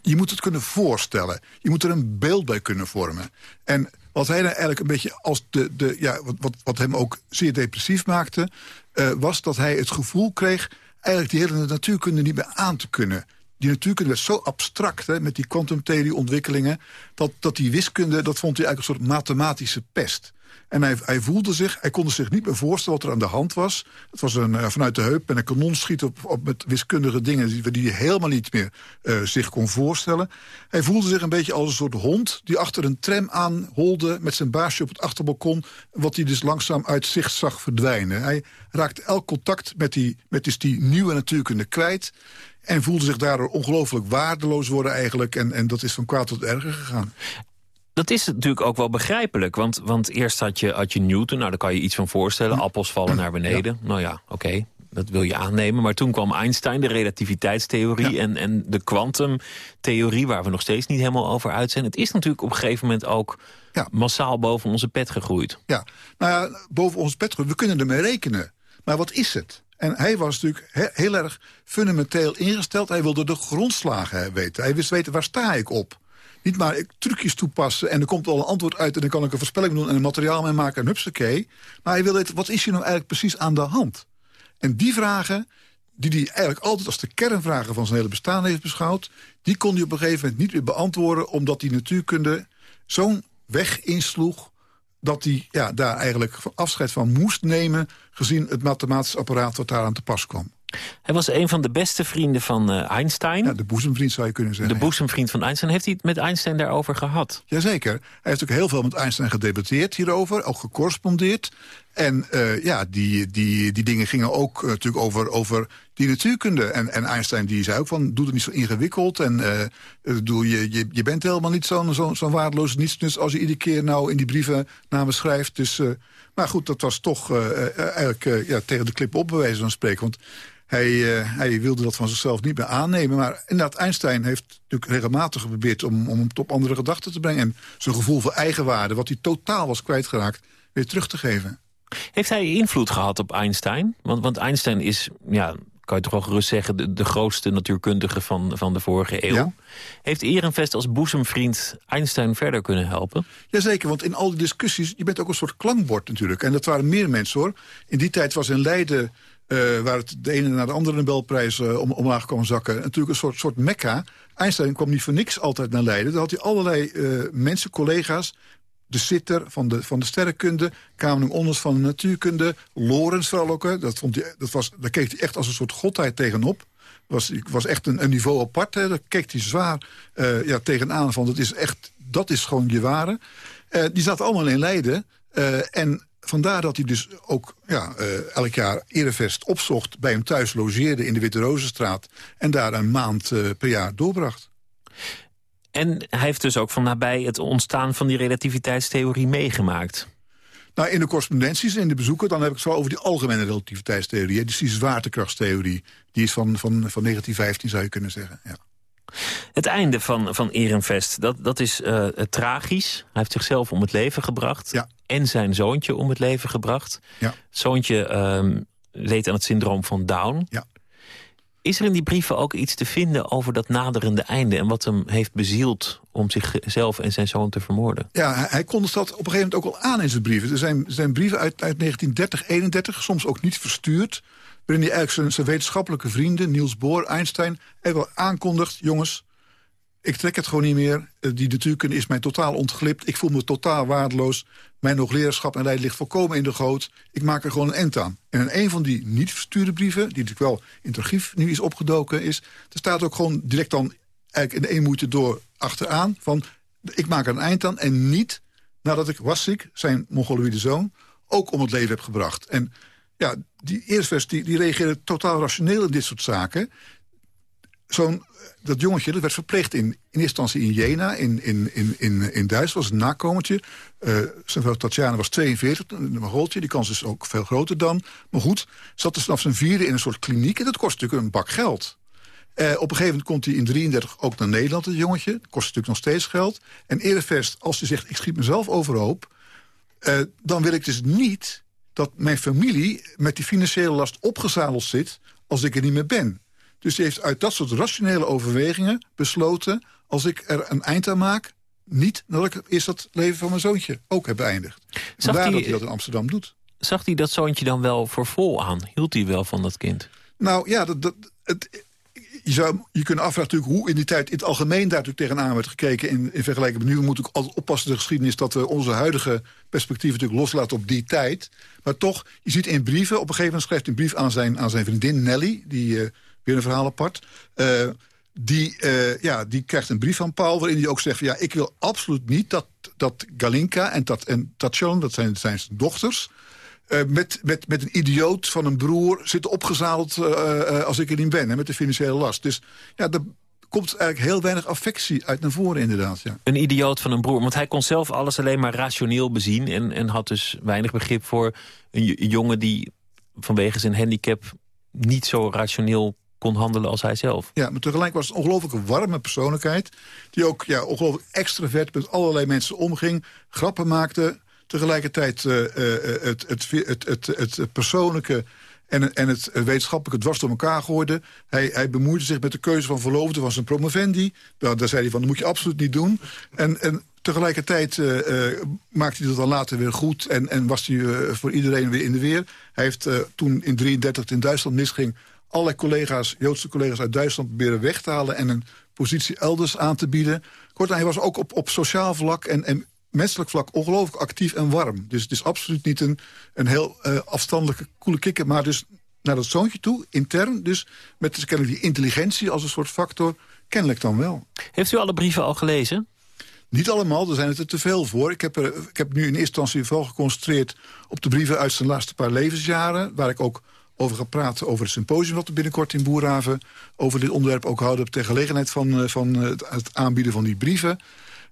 Je moet het kunnen voorstellen. Je moet er een beeld bij kunnen vormen. En wat hij eigenlijk een beetje als de... de ja, wat, wat, hem ook zeer depressief maakte... Uh, was dat hij het gevoel kreeg... eigenlijk die hele natuurkunde niet meer aan te kunnen die natuurkunde werd zo abstract hè, met die kwantumtheorie ontwikkelingen... Dat, dat die wiskunde, dat vond hij eigenlijk een soort mathematische pest. En hij, hij, voelde zich, hij kon zich niet meer voorstellen wat er aan de hand was. Het was een, uh, vanuit de heup en een kanon schieten op, op, met wiskundige dingen... die, die hij helemaal niet meer uh, zich kon voorstellen. Hij voelde zich een beetje als een soort hond... die achter een tram aanholde met zijn baasje op het achterbalkon... wat hij dus langzaam uit zicht zag verdwijnen. Hij raakte elk contact met die, met dus die nieuwe natuurkunde kwijt... En voelde zich daardoor ongelooflijk waardeloos worden eigenlijk. En, en dat is van kwaad tot erger gegaan. Dat is natuurlijk ook wel begrijpelijk. Want, want eerst had je, had je Newton, nou daar kan je iets van voorstellen. Appels vallen naar beneden. Nou ja, oké. dat wil je aannemen. Maar toen kwam Einstein, de relativiteitstheorie... En, en de kwantumtheorie, waar we nog steeds niet helemaal over uit zijn. Het is natuurlijk op een gegeven moment ook ja. massaal boven onze pet gegroeid. Ja, nou ja, boven onze pet gegroeid. We kunnen ermee rekenen. Maar wat is het? En hij was natuurlijk heel erg fundamenteel ingesteld. Hij wilde de grondslagen weten. Hij wist weten, waar sta ik op? Niet maar trucjes toepassen en er komt al een antwoord uit... en dan kan ik een voorspelling doen en een materiaal mee maken en hupsakee. Maar hij wil weten, wat is hier nou eigenlijk precies aan de hand? En die vragen, die hij eigenlijk altijd als de kernvragen van zijn hele bestaan heeft beschouwd... die kon hij op een gegeven moment niet meer beantwoorden... omdat die natuurkunde zo'n weg insloeg dat hij ja, daar eigenlijk afscheid van moest nemen... gezien het mathematisch apparaat wat daar aan te pas kwam. Hij was een van de beste vrienden van uh, Einstein. Ja, de boezemvriend zou je kunnen zeggen. De boezemvriend van Einstein. Heeft hij het met Einstein daarover gehad? Jazeker. Hij heeft ook heel veel met Einstein gedebatteerd hierover. Ook gecorrespondeerd. En uh, ja, die, die, die dingen gingen ook uh, natuurlijk over, over die natuurkunde. En, en Einstein die zei ook van, doe het niet zo ingewikkeld. En uh, doe, je, je, je bent helemaal niet zo'n zo, zo waardeloos nietsnus... als je iedere keer nou in die brieven naar me schrijft. Dus, maar goed, dat was toch eigenlijk ja, tegen de klip op bewezen van spreken. Want hij, hij, wilde dat van zichzelf niet meer aannemen. Maar inderdaad, Einstein heeft natuurlijk regelmatig geprobeerd... om, om hem op andere gedachten te brengen. En zijn gevoel voor eigenwaarde, wat hij totaal was kwijtgeraakt... weer terug te geven. Heeft hij invloed gehad op Einstein? Want, want Einstein is, ja, kan je toch wel gerust zeggen... de, de grootste natuurkundige van, van de vorige eeuw. Ja. Heeft Ehrenvest als boezemvriend Einstein verder kunnen helpen? Jazeker, want in al die discussies... je bent ook een soort klankbord natuurlijk. En dat waren meer mensen, hoor. In die tijd was in Leiden uh, waar het de ene naar de andere Nobelprijs uh, om, omlaag kwam zakken. Natuurlijk een soort, soort mekka. Einstein kwam niet voor niks altijd naar Leiden. Daar had hij allerlei uh, mensen, collega's. De Sitter van de, van de sterrenkunde, Kamerling Onders van de natuurkunde... Lorenz vooral ook, dat vond hij, dat was, daar keek hij echt als een soort godheid tegenop. Was, was echt een, niveau apart. Hè. Daar keek hij zwaar uh, ja, tegenaan van dat is, echt, dat is gewoon je ware. Uh, die zaten allemaal in Leiden. Uh, en vandaar dat hij dus ook ja, elk jaar Erevest opzocht... bij hem thuis logeerde in de Witte Rozenstraat... en daar een maand per jaar doorbracht. En hij heeft dus ook van nabij het ontstaan van die relativiteitstheorie meegemaakt. Nou, in de correspondenties en in de bezoeken... dan heb ik het vooral over die algemene relativiteitstheorie. Dus die zwaartekrachtstheorie. Die is van, van, van 1915, zou je kunnen zeggen. Ja. Het einde van, van Ehrenvest, dat, dat is uh, tragisch. Hij heeft zichzelf om het leven gebracht. Ja. En zijn zoontje om het leven gebracht. Ja. Het zoontje um, leed aan het syndroom van Down. Ja. Is er in die brieven ook iets te vinden over dat naderende einde... en wat hem heeft bezield om zichzelf en zijn zoon te vermoorden? Ja, hij, kondigt dat op een gegeven moment ook al aan in zijn brieven. Er zijn, zijn brieven uit, uit 1930, 31, soms ook niet verstuurd... waarin hij eigenlijk zijn, wetenschappelijke vrienden... Niels Bohr, Einstein, even aankondigt... jongens, ik trek het gewoon niet meer. Die natuurkunde is mij totaal ontglipt. Ik voel me totaal waardeloos. Mijn hoogleraarschap en leid ligt volkomen in de goot. Ik maak er gewoon een end aan. En in een van die niet verstuurde brieven... die natuurlijk wel in het archief nu is opgedoken is... er staat ook gewoon direct dan eigenlijk in één moeite door achteraan... van ik maak er een eind aan en niet nadat ik Wassik, zijn mongoloïde zoon... ook om het leven heb gebracht. En ja, die eerste die, die reageerde totaal rationeel in dit soort zaken zo'n dat jongetje dat werd verpleegd in, in eerste instantie in Jena, in, in, in, in, in Duitsland, was een nakomertje. Uh, zijn vrouw Tatjana was 42, een Mogoltje, die kans is ook veel groter dan. Maar goed, zat dus vanaf zijn vierde in een soort kliniek en dat kost natuurlijk een bak geld. Uh, op een gegeven moment komt hij in 33 ook naar Nederland, het jongetje. Kost natuurlijk nog steeds geld. En Erevest, als hij zegt, ik schiet mezelf overhoop... Uh, dan wil ik dus niet dat mijn familie met die financiële last opgezadeld zit... als ik er niet meer ben. Dus hij heeft uit dat soort rationele overwegingen besloten... als ik er een eind aan maak, niet dat ik eerst dat leven van mijn zoontje ook heb beëindigd. Vandaar hij, dat hij dat in Amsterdam doet. Zag hij dat zoontje dan wel voor vol aan? Hield hij wel van dat kind? Nou ja, dat, dat, het, je zou je kunnen afvragen natuurlijk hoe in die tijd in het algemeen daar natuurlijk tegenaan werd gekeken in, in vergelijking met nu. Moeten ook altijd oppassen de geschiedenis dat we onze huidige perspectieven natuurlijk loslaten op die tijd. Maar toch, je ziet in brieven, op een gegeven moment schrijft hij een brief aan zijn, aan zijn vriendin Nelly, die... Uh, weer een verhaal apart. Uh, die, uh, ja, die krijgt een brief van Paul waarin hij ook zegt... Van, ja, ik wil absoluut niet dat, dat Galinka en, dat, en dat zijn, zijn dochters... Uh, met, met, met een idioot van een broer zitten opgezadeld als ik er niet ben. Hè, met de financiële last. Dus ja, daar komt eigenlijk heel weinig affectie uit naar voren inderdaad. Ja. Een idioot van een broer. Want hij kon zelf alles alleen maar rationeel bezien... en, en had dus weinig begrip voor een jongen die vanwege zijn handicap... niet zo rationeel kon handelen als hij zelf. Ja, maar tegelijk was het een ongelooflijke warme persoonlijkheid... die ook ja, ongelooflijk extravert met allerlei mensen omging... grappen maakte, tegelijkertijd uh, uh, het, het, het, het, het, persoonlijke... En, en het wetenschappelijke dwars door elkaar gooide. Hij, hij bemoeide zich met de keuze van verloofde van zijn promovendi. Daar, daar zei hij van, dat moet je absoluut niet doen. En, en tegelijkertijd maakte hij dat dan later weer goed... en, en was hij voor iedereen weer in de weer. Hij heeft toen in 33 in Duitsland misging allerlei collega's, Joodse collega's uit Duitsland proberen weg te halen... en een positie elders aan te bieden. Kortom, hij was ook op, op sociaal vlak en, en menselijk vlak ongelooflijk actief en warm. Dus het is absoluut niet een, een heel uh, afstandelijke, koele kikker... maar dus naar dat zoontje toe, intern, dus met dus kennelijk die intelligentie als een soort factor... kennelijk dan wel. Heeft u alle brieven al gelezen? Niet allemaal, er zijn het er te veel voor. Ik heb, er, ik heb nu in eerste instantie vooral geconcentreerd op de brieven uit zijn laatste paar levensjaren... waar ik ook over gaan praten over het symposium... wat we binnenkort in Boerhaven over dit onderwerp ook houden... ter gelegenheid van, eh, van het, het aanbieden van die brieven.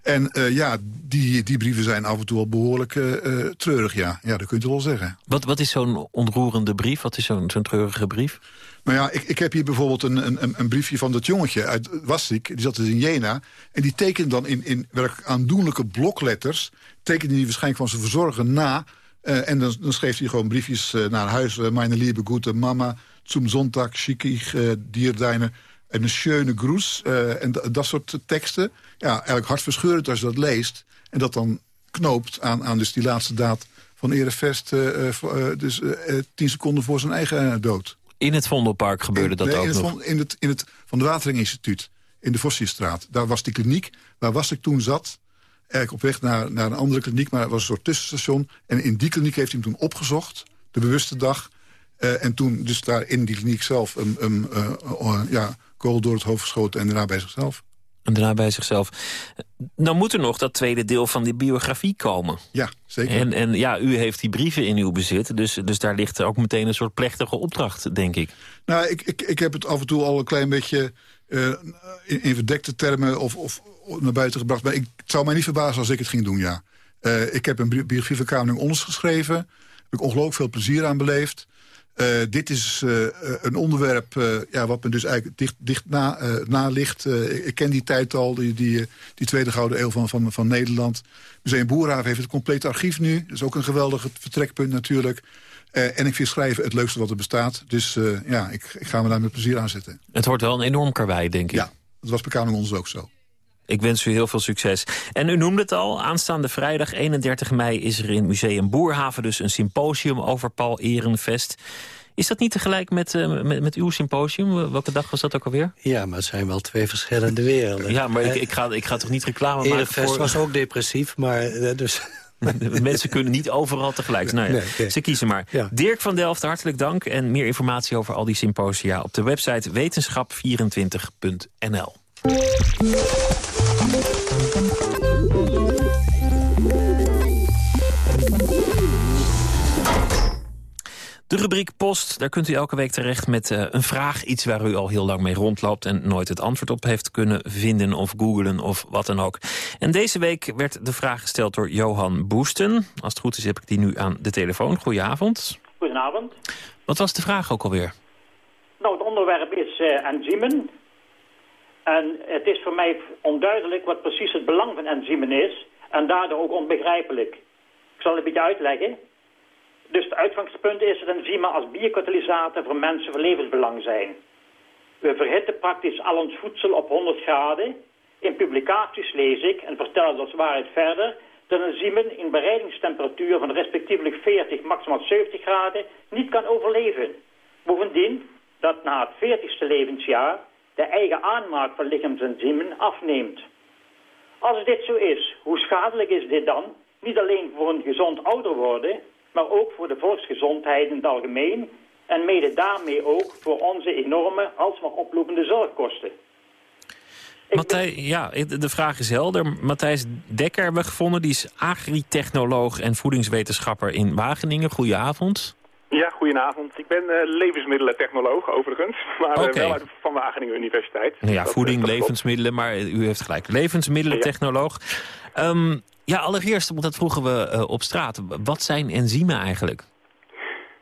En uh, ja, die, die brieven zijn af en toe wel behoorlijk uh, treurig, ja. Ja, dat kunt u wel zeggen. Wat, wat is zo'n ontroerende brief? Wat is zo'n zo'n treurige brief? Nou ja, ik, ik heb hier bijvoorbeeld een, een, een briefje van dat jongetje uit Wassik. Die zat dus in Jena. En die tekent dan in, in werkelijk aandoenlijke blokletters... tekende hij waarschijnlijk van zijn verzorger na... Uh, en dan, dan, schreef hij gewoon briefjes uh, naar huis. Uh, Meine liebe gute mama, zum Sonntag schicke ich dir deine... En een schöne groes en dat soort teksten. Ja, eigenlijk hartverscheurend als je dat leest. En dat dan knoopt aan, aan dus die laatste daad van Erevest... dus tien seconden voor zijn eigen dood. In het Vondelpark gebeurde dat nee, ook in het, nog? In het, in het Van de Watering Instituut, in de Vossiestraat. Daar was die kliniek, waar was ik toen zat eigenlijk op weg naar, naar een andere kliniek, maar het was een soort tussenstation. En in die kliniek heeft hij hem toen opgezocht, de bewuste dag. en toen dus daar in die kliniek zelf een, een ja, kogel door het hoofd geschoten en daarna bij zichzelf. En daarna bij zichzelf. Dan moet er nog dat tweede deel van die biografie komen. Ja, zeker. En, en ja, u heeft die brieven in uw bezit, dus, dus daar ligt ook meteen een soort plechtige opdracht, denk ik. Nou, ik, ik, ik heb het af en toe al een klein beetje in, in, verdekte termen of, of naar buiten gebracht. Maar ik, zou mij niet verbazen als ik het ging doen, ja. Uh, ik heb een biografie van Kamerling Ons geschreven. Daar heb ik ongelooflijk veel plezier aan beleefd. Uh, dit is een onderwerp ja, wat me dus eigenlijk dicht, dicht na, ligt. ik ken die tijd al, die, die, die tweede gouden eeuw van, van, van Nederland. Museum Boerhaven heeft het complete archief nu. Dat is ook een geweldig vertrekpunt natuurlijk. En ik vind schrijven het leukste wat er bestaat. Dus ja, ik, ik ga me daar met plezier aan zetten. Het wordt wel een enorm karwei, denk ik. Ja, dat was bij ons ook zo. Ik wens u heel veel succes. En u noemde het al, aanstaande vrijdag 31 mei... is er in Museum Boerhaven dus een symposium over Paul Ehrenvest. Is dat niet tegelijk met, uh, met, met, uw symposium? Welke dag was dat ook alweer? Ja, maar het zijn wel twee verschillende werelden. Ja, maar ik, ik, ga, ik ga toch niet reclame maken Ehrenvest voor... was ook depressief, maar... Dus... Mensen kunnen niet overal tegelijk. Nou ja, nee, Ze kiezen maar. Ja. Dirk van Delft, hartelijk dank. En meer informatie over al die symposia op de website wetenschap24.nl. De rubriek Post, daar kunt u elke week terecht met uh, een vraag. Iets waar u al heel lang mee rondloopt en nooit het antwoord op heeft kunnen vinden of googlen of wat dan ook. En deze week werd de vraag gesteld door Johan Boesten. Als het goed is heb ik die nu aan de telefoon. Goedenavond. Goedenavond. Wat was de vraag ook alweer? Nou, het onderwerp is uh, enzymen. En het is voor mij onduidelijk wat precies het belang van enzymen is. En daardoor ook onbegrijpelijk. Ik zal het een beetje uitleggen. Dus het uitgangspunt is dat enzymen als biokatalysator voor mensen van levensbelang zijn. We verhitten praktisch al ons voedsel op 100 graden. In publicaties lees ik, en vertel als waarheid verder, dat enzymen in bereidingstemperatuur van respectievelijk 40, maximaal 70 graden niet kan overleven. Bovendien dat na het 40ste levensjaar de eigen aanmaak van lichaamsenzymen afneemt. Als dit zo is, hoe schadelijk is dit dan? Niet alleen voor een gezond ouder worden, maar ook voor de volksgezondheid in het algemeen... en mede daarmee ook voor onze enorme, alsmaar oplopende zorgkosten. Matthijs, ja, de vraag is helder. Matthijs Dekker hebben we gevonden. Die is agritechnoloog en voedingswetenschapper in Wageningen. Goedenavond. Ja, goedenavond. Ik ben uh, levensmiddelentechnoloog overigens, maar uh, wel uit van Wageningen Universiteit. Nou ja, voeding, levensmiddelen, maar u heeft gelijk. Levensmiddelentechnoloog. Ja. Um, ja, allereerst, want dat vroegen we uh, op straat. Wat zijn enzymen eigenlijk?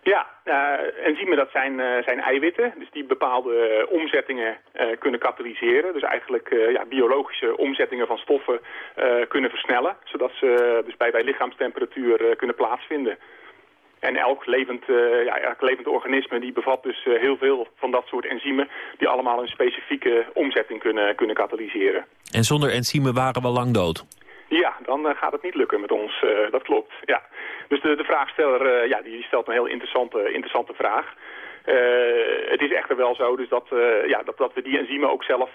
Ja, uh, enzymen dat zijn, uh, zijn eiwitten, dus die bepaalde omzettingen kunnen katalyseren. Dus eigenlijk ja, biologische omzettingen van stoffen kunnen versnellen, zodat ze dus bij, bij lichaamstemperatuur kunnen plaatsvinden. En elk levend, ja, elk levend organisme die bevat dus heel veel van dat soort enzymen... die allemaal een specifieke omzetting kunnen, kunnen katalyseren. En zonder enzymen waren we lang dood? Ja, dan uh, gaat het niet lukken met ons. Uh, dat klopt, ja. Dus de, de vraagsteller uh, ja, die stelt een heel interessante, interessante vraag. Het is echter wel zo dus dat, ja, dat, dat we die enzymen ook zelf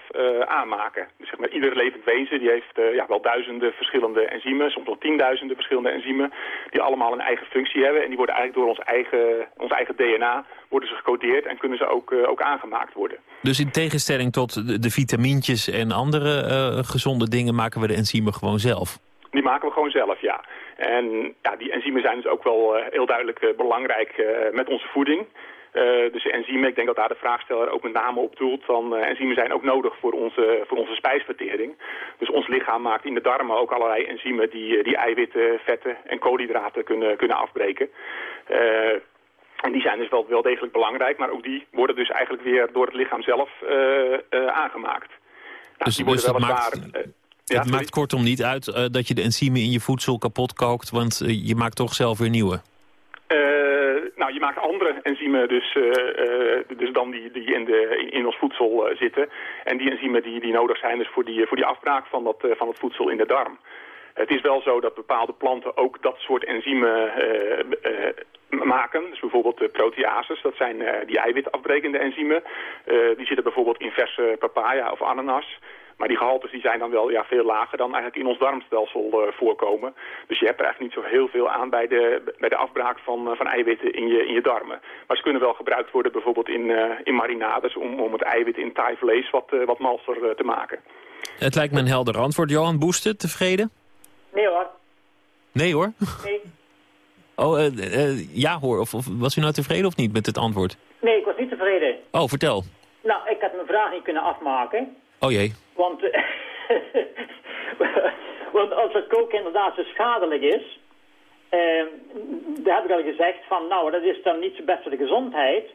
aanmaken. Dus zeg maar, ieder levend wezen die heeft ja, wel duizenden verschillende enzymen, soms wel tienduizenden verschillende enzymen, die allemaal een eigen functie hebben. En die worden eigenlijk door ons eigen, ons eigen DNA worden ze gecodeerd en kunnen ze ook, ook aangemaakt worden. Dus in tegenstelling tot de, de vitamintjes en andere gezonde dingen maken we de enzymen gewoon zelf? Die maken we gewoon zelf, ja. En ja, die enzymen zijn dus ook wel uh, heel duidelijk uh, belangrijk uh, met onze voeding. Dus enzymen, ik denk dat daar de vraagsteller ook met name op doelt. Dan, enzymen zijn ook nodig voor onze, voor onze spijsvertering. Dus ons lichaam maakt in de darmen ook allerlei enzymen die, die eiwitten, vetten en koolhydraten kunnen, kunnen afbreken. en die zijn dus wel, wel degelijk belangrijk, maar ook die worden dus eigenlijk weer door het lichaam zelf aangemaakt. Nou, dus, die dus. Ja, het maakt kortom niet uit dat je de enzymen in je voedsel kapot kookt, want je maakt toch zelf weer nieuwe. Andere enzymen dus, dus dan die, die in, de, in, ons voedsel zitten. En die enzymen die, die nodig zijn dus voor die, voor die afbraak van, dat, van het voedsel in de darm. Het is wel zo dat bepaalde planten ook dat soort enzymen maken. Dus bijvoorbeeld de proteases, dat zijn die eiwitafbrekende enzymen. die zitten bijvoorbeeld in verse papaya of ananas. Maar die gehaltes die zijn dan wel ja, veel lager dan eigenlijk in ons darmstelsel voorkomen. Dus je hebt er eigenlijk niet zo heel veel aan bij de, bij de afbraak van, van eiwitten in je, in je darmen. Maar ze kunnen wel gebruikt worden bijvoorbeeld in, in marinades om, om het eiwit in Thai vlees wat, wat malser te maken. Het lijkt me een helder antwoord. Johan Boeste, tevreden? Nee hoor. Nee hoor? Nee. Oh, uh, ja hoor. Of, of, was u nou tevreden of niet met het antwoord? Nee, ik was niet tevreden. Oh, vertel. Nou, ik had mijn vraag niet kunnen afmaken. Oh jee. Want, want als het koken inderdaad zo schadelijk is... Uh, daar heb ik al gezegd van, nou, dat is dan niet zo best voor de gezondheid.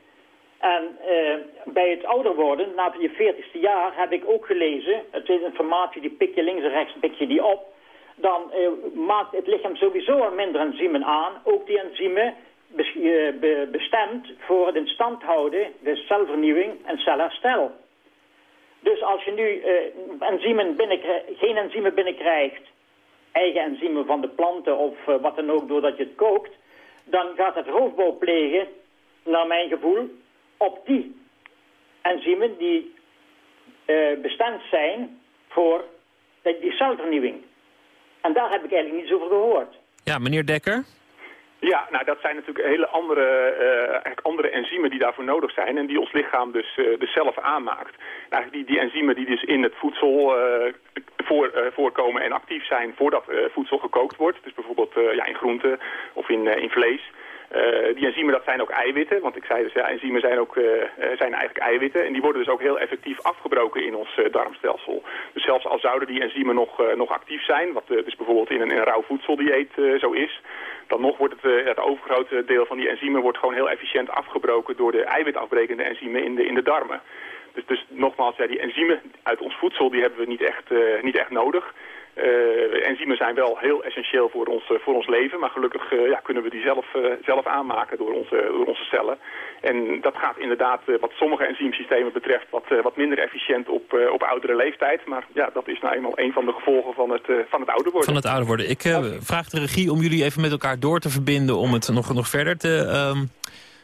En uh, bij het ouder worden, na je veertigste jaar, heb ik ook gelezen... het is informatie, die pik je links en rechts, pik je die op... dan uh, maakt het lichaam sowieso minder enzymen aan. Ook die enzymen be bestemd voor het in stand houden, de celvernieuwing en celherstel. Dus als je nu uh, enzymen geen enzymen binnenkrijgt, eigen enzymen van de planten of wat dan ook doordat je het kookt... dan gaat het roofbouw plegen, naar mijn gevoel op die enzymen die uh, bestemd zijn voor die celvernieuwing. En daar heb ik eigenlijk niets over gehoord. Ja, meneer Dekker? Ja, nou dat zijn natuurlijk hele andere, uh, andere enzymen die daarvoor nodig zijn en die ons lichaam dus, uh, zelf aanmaakt. Nou, die, die enzymen die dus in het voedsel voor, voorkomen en actief zijn voordat voedsel gekookt wordt, dus bijvoorbeeld ja, in groenten of in, in vlees, die enzymen dat zijn ook eiwitten, want ik zei dus ja, enzymen zijn, ook, uh, zijn eigenlijk eiwitten. En die worden dus ook heel effectief afgebroken in ons darmstelsel. Dus zelfs al zouden die enzymen nog, nog actief zijn, wat dus bijvoorbeeld in een, in een rauw voedseldieet zo is, dan nog wordt het, het overgrote deel van die enzymen wordt gewoon heel efficiënt afgebroken door de eiwitafbrekende enzymen in de, in de darmen. Dus, dus nogmaals, ja, die enzymen uit ons voedsel die hebben we niet echt, niet echt nodig. Uh, enzymen zijn wel heel essentieel voor ons, uh, voor ons leven, maar gelukkig uh, ja, kunnen we die zelf, zelf aanmaken door onze, door onze cellen. En dat gaat inderdaad, wat sommige enzymsystemen betreft, wat, wat minder efficiënt op, op oudere leeftijd. Maar ja, dat is nou eenmaal een van de gevolgen van het, van het ouder worden. Van het ouder worden. Ik vraag de regie om jullie even met elkaar door te verbinden om het nog, nog verder te ehm,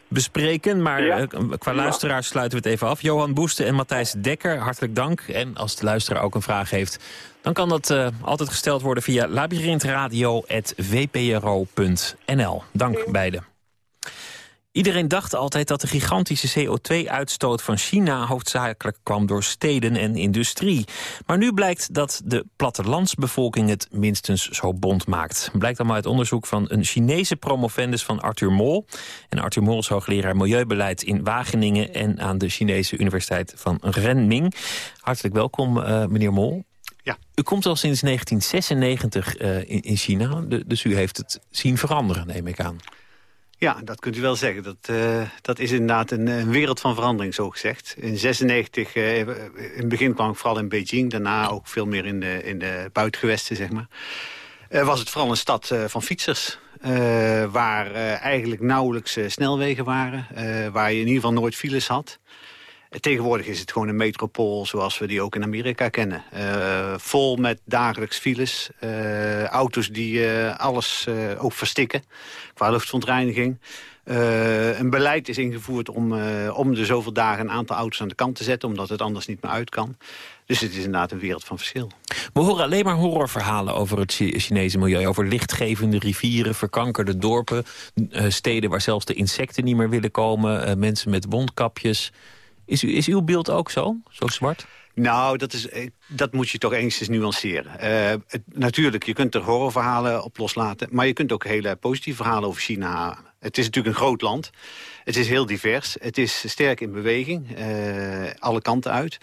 bespreken. Maar ja. qua luisteraars sluiten we het even af. Johan Boesten en Matthijs Dekker, hartelijk dank. En als de luisteraar ook een vraag heeft, dan kan dat uh, altijd gesteld worden via labyrinthradio.vpro.nl. Dank beiden. Iedereen dacht altijd dat de gigantische CO2-uitstoot van China hoofdzakelijk kwam door steden en industrie. Maar nu blijkt dat de plattelandsbevolking het minstens zo bond maakt. Blijkt allemaal uit onderzoek van een Chinese promovendus van Arthur Mol. En Arthur Mol is hoogleraar Milieubeleid in Wageningen en aan de Chinese Universiteit van Renming. Hartelijk welkom, uh, meneer Mol. Ja. U komt al sinds 1996 uh, in, in, China, dus u heeft het zien veranderen, neem ik aan. Ja, dat kunt u wel zeggen. Dat, uh, dat is inderdaad een, wereld van verandering, zo gezegd. In 96, uh, in het begin kwam ik vooral in Beijing. Daarna ook veel meer in de, in de buitengewesten, zeg maar. Uh, was het vooral een stad van fietsers. waar eigenlijk nauwelijks snelwegen waren. waar je in ieder geval nooit files had. Tegenwoordig is het gewoon een metropool zoals we die ook in Amerika kennen. Uh, vol met dagelijks files. Uh, auto's die uh, alles ook verstikken qua luchtverontreiniging. een beleid is ingevoerd om, om de zoveel dagen een aantal auto's aan de kant te zetten... omdat het anders niet meer uit kan. Dus het is inderdaad een wereld van verschil. We horen alleen maar horrorverhalen over het Chinese milieu. Over lichtgevende rivieren, verkankerde dorpen. steden waar zelfs de insecten niet meer willen komen. mensen met wondkapjes... Is, is uw beeld ook zo? Zo zwart? Nou, dat, is, dat moet je toch enigszins nuanceren. Uh, het, natuurlijk, je kunt er horrorverhalen op loslaten... maar je kunt ook hele positieve verhalen over China. Het is natuurlijk een groot land. Het is heel divers. Het is sterk in beweging. Uh, alle kanten uit.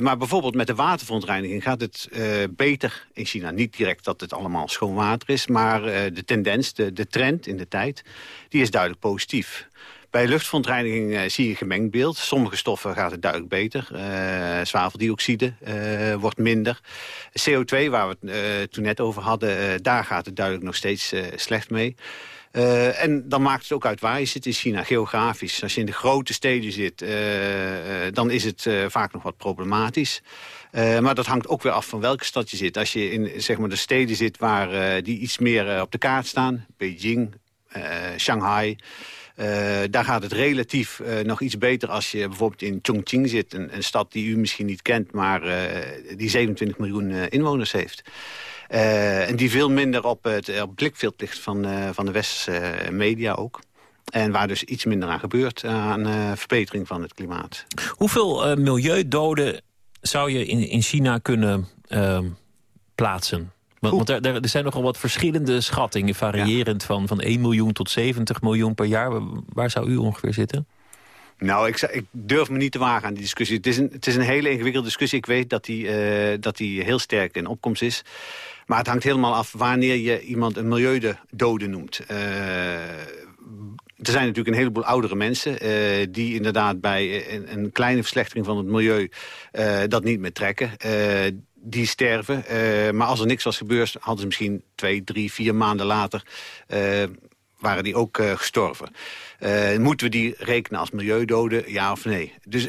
Maar bijvoorbeeld met de waterverontreiniging gaat het beter in China. Niet direct dat het allemaal schoon water is, maar de tendens, de, de trend in de tijd, die is duidelijk positief. Bij luchtverontreiniging uh, zie je gemengd beeld. Sommige stoffen gaat het duidelijk beter. Uh, zwaveldioxide uh, wordt minder. CO2, waar we het toen net over hadden, daar gaat het duidelijk nog steeds slecht mee. En dan maakt het ook uit waar je zit in China, geografisch. Als je in de grote steden zit, dan is het vaak nog wat problematisch. maar dat hangt ook weer af van welke stad je zit. Als je in zeg maar, de steden zit waar die iets meer op de kaart staan... Beijing, Shanghai. Daar gaat het relatief nog iets beter als je bijvoorbeeld in Chongqing zit. Een, stad die u misschien niet kent, maar die 27 miljoen inwoners heeft. en die veel minder op het op blikveld ligt van, van de westerse media ook. En waar dus iets minder aan gebeurt aan verbetering van het klimaat. Hoeveel uh, milieudoden zou je in, in China kunnen plaatsen? Want, want er, er, zijn nogal wat verschillende schattingen, variërend van, van 1 miljoen tot 70 miljoen per jaar. Waar zou u ongeveer zitten? Nou, ik, ik, durf me niet te wagen aan die discussie. Het is een, het is een hele ingewikkelde discussie. Ik weet dat die, uh, dat die heel sterk in opkomst is. Maar het hangt helemaal af wanneer je iemand een milieudode noemt. Uh, er zijn natuurlijk een heleboel oudere mensen... Uh, die inderdaad bij een, een, kleine verslechtering van het milieu uh, dat niet meer trekken. Uh, die sterven. maar als er niks was gebeurd, hadden ze misschien twee, drie, vier maanden later... waren die ook gestorven. moeten we die rekenen als milieudoden, ja of nee? Dus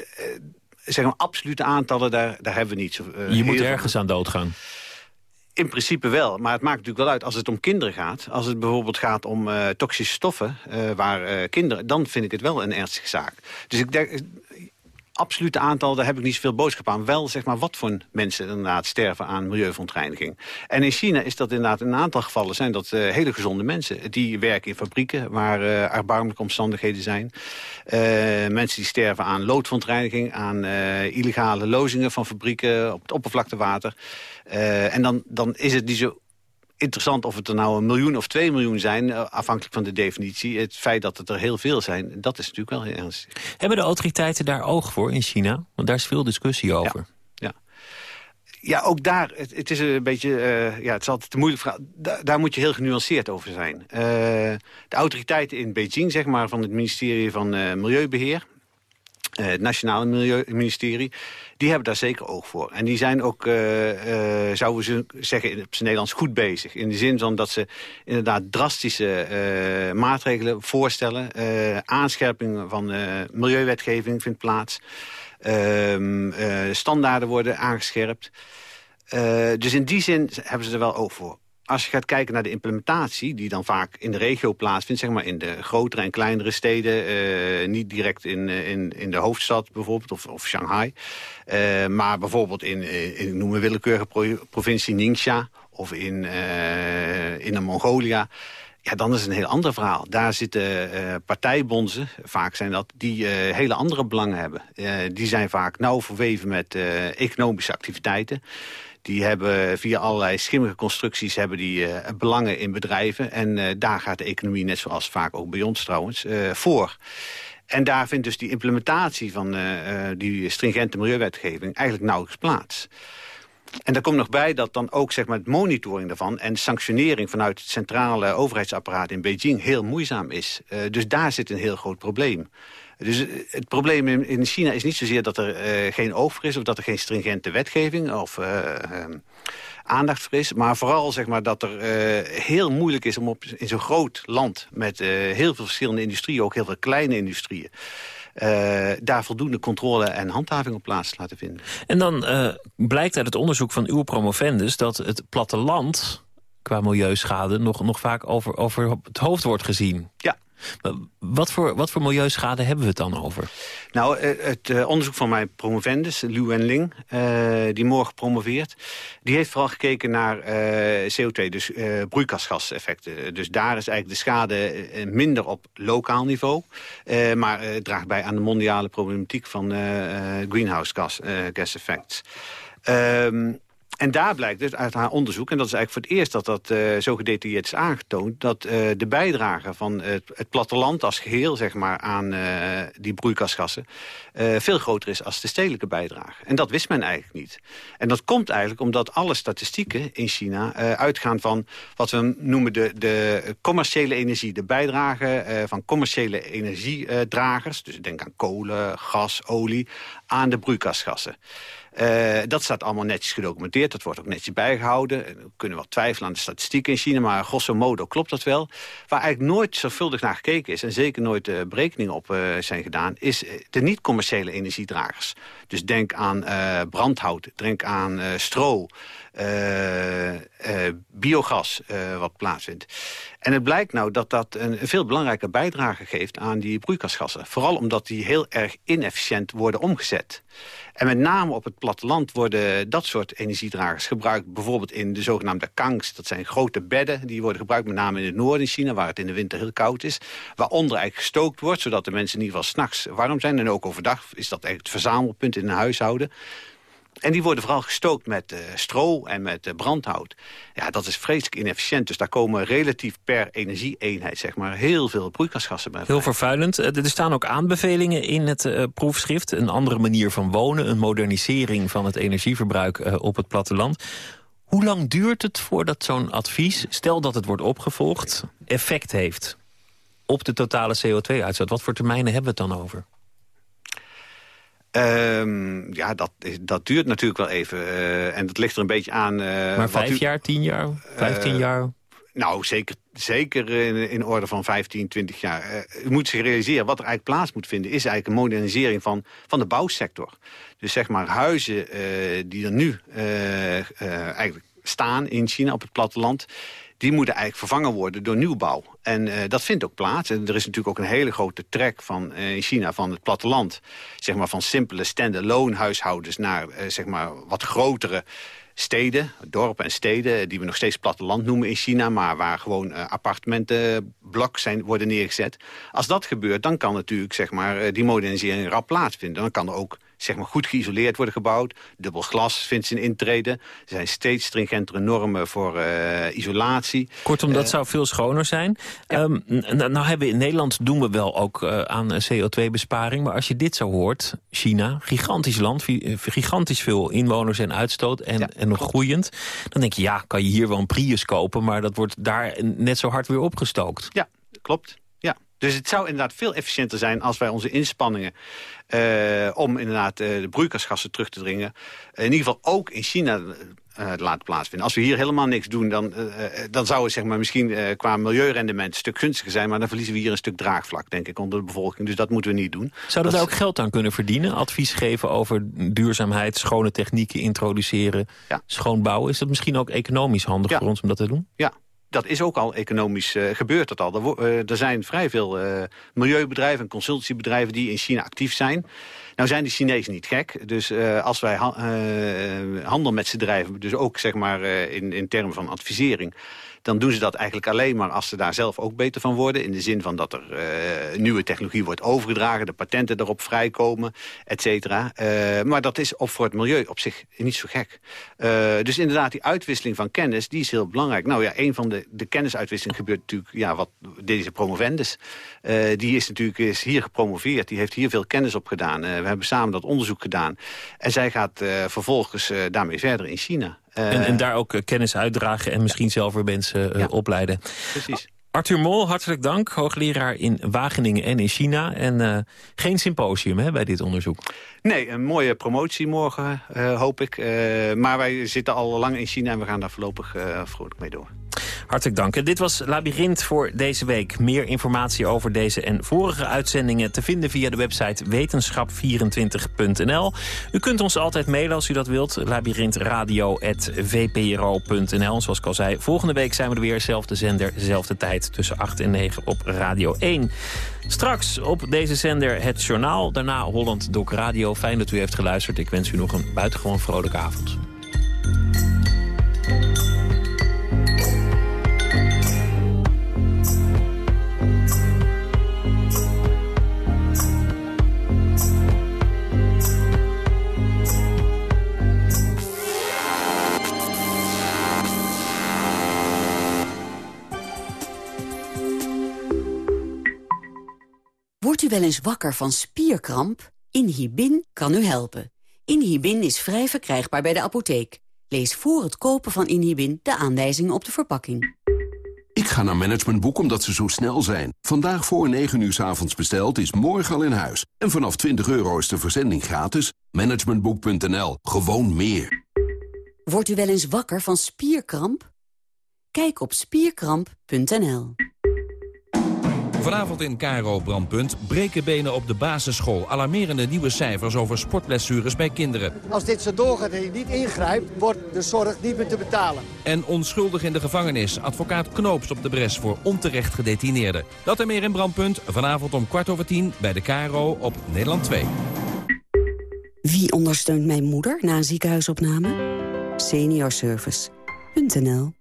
zeg maar, absolute aantallen, daar, daar hebben we niet zo... Je moet ergens aan doodgaan. In principe wel, maar het maakt natuurlijk wel uit als het om kinderen gaat. Als het bijvoorbeeld gaat om uh, toxische stoffen, uh, waar uh, kinderen... dan vind ik het wel een ernstige zaak. Dus ik denk, absolute aantal, daar heb ik niet zoveel boodschap aan. Wel, zeg maar, wat voor mensen inderdaad sterven aan milieuverontreiniging. En in China is dat inderdaad in een aantal gevallen... zijn dat hele gezonde mensen. Die werken in fabrieken waar erbarmelijke omstandigheden zijn. mensen die sterven aan loodverontreiniging... aan illegale lozingen van fabrieken op het oppervlaktewater... Uh, en dan, dan is het niet zo interessant of het er nou een miljoen of twee miljoen zijn... Uh, afhankelijk van de definitie. Het feit dat het er heel veel zijn, dat is natuurlijk wel heel ernstig. Hebben de autoriteiten daar oog voor in China? Want daar is veel discussie over. Ja. ja. ook daar, het, het, is een beetje, uh, ja, het is altijd een moeilijk vraag. Da daar moet je heel genuanceerd over zijn. de autoriteiten in Beijing, zeg maar, van het ministerie van Milieubeheer... het Nationale Milieuministerie die hebben daar zeker oog voor. En die zijn ook, uh, uh, zouden we zeggen, op zijn Nederlands goed bezig. In de zin van dat ze inderdaad drastische uh, maatregelen voorstellen. aanscherping van milieuwetgeving vindt plaats. Ehm, standaarden worden aangescherpt. dus in die zin hebben ze er wel oog voor als je gaat kijken naar de implementatie... die dan vaak in de regio plaatsvindt, zeg maar in de grotere en kleinere steden... Uh, niet direct in, in, in de hoofdstad bijvoorbeeld, of, of Shanghai... Uh, maar bijvoorbeeld in, in noem een willekeurige provincie Ningxia... of in, in de Mongolia... Ja, dan is het een heel ander verhaal. Daar zitten partijbonzen, vaak zijn dat, die hele andere belangen hebben. Die zijn vaak nauw verweven met economische activiteiten. Die hebben via allerlei schimmige constructies hebben die, uh, belangen in bedrijven. En uh, daar gaat de economie, net zoals vaak ook bij ons trouwens, uh, voor. En daar vindt dus die implementatie van die stringente milieuwetgeving eigenlijk nauwelijks plaats. En daar komt nog bij dat dan ook zeg maar, het monitoring daarvan... en sanctionering vanuit het centrale overheidsapparaat in Beijing heel moeizaam is. Dus daar zit een heel groot probleem. Dus eh, het probleem in China is niet zozeer dat er uh, geen oog voor is... of dat er geen stringente wetgeving of uh, uh, aandacht voor is. Maar vooral zeg maar, dat er heel moeilijk is om op, in zo'n groot land... met heel veel verschillende industrieën, ook heel veel kleine industrieën... daar voldoende controle en handhaving op plaats te laten vinden. En dan blijkt uit het onderzoek van uw promovendus... dat het platteland qua milieuschade nog, nog vaak over, over het hoofd wordt gezien. Ja. Wat voor, wat voor milieuschade hebben we het dan over? Nou, eh, het eh, onderzoek van mijn promovendus, Liu Wenling, uh, die morgen promoveert... die heeft vooral gekeken naar CO2, dus broeikasgaseffecten. Dus daar is eigenlijk de schade minder op lokaal niveau... maar draagt bij aan de mondiale problematiek van greenhouse gas, effects. Um, en daar blijkt dus uit haar onderzoek, en dat is eigenlijk voor het eerst dat dat uh, zo gedetailleerd is aangetoond, dat uh, de bijdrage van het, het, platteland als geheel zeg maar, aan uh, die broeikasgassen veel groter is als de stedelijke bijdrage. En dat wist men eigenlijk niet. En dat komt eigenlijk omdat alle statistieken in China uitgaan van wat we noemen de, de commerciële energie, de bijdrage van commerciële energiedragers, dus denk aan kolen, gas, olie, aan de broeikasgassen. Uh, dat staat allemaal netjes gedocumenteerd. Dat wordt ook netjes bijgehouden. We kunnen wel twijfelen aan de statistieken in China... maar grosso modo klopt dat wel. Waar eigenlijk nooit zorgvuldig naar gekeken is... en zeker nooit uh, berekeningen op uh, zijn gedaan... is de niet-commerciële energiedragers. Dus denk aan brandhout, denk aan stro... eh, eh, biogas wat plaatsvindt. En het blijkt nou dat dat een, een, veel belangrijke bijdrage geeft aan die broeikasgassen. Vooral omdat die heel erg inefficiënt worden omgezet. En met name op het platteland worden dat soort energiedragers gebruikt. Bijvoorbeeld in de zogenaamde kangs. Dat zijn grote bedden. Die worden gebruikt met name in het noorden in China... waar het in de winter heel koud is. Waaronder eigenlijk gestookt wordt, zodat de mensen in ieder geval s'nachts warm zijn. En ook overdag is dat eigenlijk het verzamelpunt in een huishouden. En die worden vooral gestookt met uh, stro en met uh, brandhout. Ja, dat is vreselijk inefficiënt. Dus daar komen relatief per energieeenheid zeg maar, heel veel broeikasgassen bij. Heel vervuilend. Eh, er staan ook aanbevelingen in het uh, proefschrift. Een andere manier van wonen, een modernisering van het energieverbruik op het platteland. Hoe lang duurt het voordat zo'n advies, stel dat het wordt opgevolgd, effect heeft op de totale CO2-uitstoot? Wat voor termijnen hebben we het dan over? Um, ja, dat, dat duurt natuurlijk wel even. Uh, en dat ligt er een beetje aan... Uh, maar vijf u, jaar, tien jaar, vijftien uh, jaar? Nou, zeker, zeker in, in orde van 15, 20 jaar. u moet zich realiseren, wat er eigenlijk plaats moet vinden... is eigenlijk een modernisering van, van de bouwsector. Dus zeg maar huizen die er nu eigenlijk staan in China op het platteland die moeten eigenlijk vervangen worden door nieuwbouw. En uh, dat vindt ook plaats. En er is natuurlijk ook een hele grote trek van, uh, in China van het platteland. Zeg maar van simpele stand-alone huishoudens naar uh, zeg maar wat grotere steden, dorpen en steden... die we nog steeds platteland noemen in China... maar waar gewoon appartementenblok zijn, worden neergezet. Als dat gebeurt, dan kan natuurlijk zeg maar, die modernisering rap plaatsvinden. Dan kan er ook zeg maar, goed geïsoleerd worden gebouwd. Dubbel glas vindt zijn intrede. Er zijn steeds stringentere normen voor uh, isolatie. Kortom, dat uh, zou veel schoner zijn. Ja. Um, nou hebben we in Nederland doen we wel ook uh, aan CO2-besparing. Maar als je dit zo hoort, China, gigantisch land, gigantisch veel inwoners en uitstoot en, ja, en nog klopt. groeiend. Dan denk je, ja, kan je hier wel een Prius kopen, maar dat wordt daar net zo hard weer opgestookt. Ja, klopt. Dus het zou inderdaad veel efficiënter zijn als wij onze inspanningen uh, om inderdaad uh, de broeikasgassen terug te dringen. In ieder geval ook in China te laten plaatsvinden. Als we hier helemaal niks doen, dan, dan zou het zeg maar, misschien qua milieurendement een stuk gunstiger zijn. Maar dan verliezen we hier een stuk draagvlak, denk ik, onder de bevolking. Dus dat moeten we niet doen. Zouden we daar ook geld aan kunnen verdienen? Advies geven over duurzaamheid, schone technieken introduceren, ja. schoon bouwen. Is dat misschien ook economisch handig ja. voor ons om dat te doen? Ja, dat is ook al economisch uh, gebeurt dat al. Er, uh, er zijn vrij veel uh, milieubedrijven en consultancybedrijven die in China actief zijn. Nou zijn de Chinezen niet gek. Dus als wij ha handel met ze drijven, dus ook zeg maar in, in termen van advisering dan doen ze dat eigenlijk alleen maar als ze daar zelf ook beter van worden. In de zin van dat er uh, nieuwe technologie wordt overgedragen, de patenten erop vrijkomen, et cetera. Uh, maar dat is op voor het milieu op zich niet zo gek. Uh, dus inderdaad, die uitwisseling van kennis, die is heel belangrijk. Nou ja, een van de, de kennisuitwisseling gebeurt natuurlijk, ja, wat deze promovendus. die is natuurlijk is hier gepromoveerd, die heeft hier veel kennis op gedaan. we hebben samen dat onderzoek gedaan. En zij gaat vervolgens daarmee verder in China. En, en, daar ook uh, kennis uitdragen en misschien ja. zelf weer mensen ja. opleiden. Precies. Arthur Mol, hartelijk dank. Hoogleraar in Wageningen en in China. En geen symposium hè, bij dit onderzoek. Nee, een mooie promotie morgen, hoop ik. maar wij zitten al lang in China en we gaan daar voorlopig vrolijk mee door. Hartelijk dank. Dit was Labyrinth voor deze week. Meer informatie over deze en vorige uitzendingen te vinden via de website wetenschap24.nl. U kunt ons altijd mailen als u dat wilt. labyrinthradio.vpro.nl. Zoals ik al zei, volgende week zijn we er weer. Zelfde zender, zelfde tijd tussen 8 en 9 op Radio 1. Straks op deze zender het journaal. Daarna Holland Doc Radio. Fijn dat u heeft geluisterd. Ik wens u nog een buitengewoon vrolijke avond. Wel eens wakker van spierkramp? Inhibin kan u helpen. Inhibin is vrij verkrijgbaar bij de apotheek. Lees voor het kopen van Inhibin de aanwijzingen op de verpakking. Ik ga naar Managementboek omdat ze zo snel zijn. Vandaag voor 9 uur s avonds besteld is morgen al in huis. En vanaf 20 euro is de verzending gratis. Managementboek.nl. Gewoon meer. Wordt u wel eens wakker van spierkramp? Kijk op spierkramp.nl. Vanavond in Caro Brandpunt. Breken benen op de basisschool. Alarmerende nieuwe cijfers over sportblessures bij kinderen. Als dit zo doorgaat en je niet ingrijpt, wordt de zorg niet meer te betalen. En onschuldig in de gevangenis. Advocaat Knoops op de bres voor onterecht gedetineerden. Dat en meer in Brandpunt. Vanavond om kwart over tien bij de Caro op Nederland 2. Wie ondersteunt mijn moeder na een ziekenhuisopname? Seniorservice.nl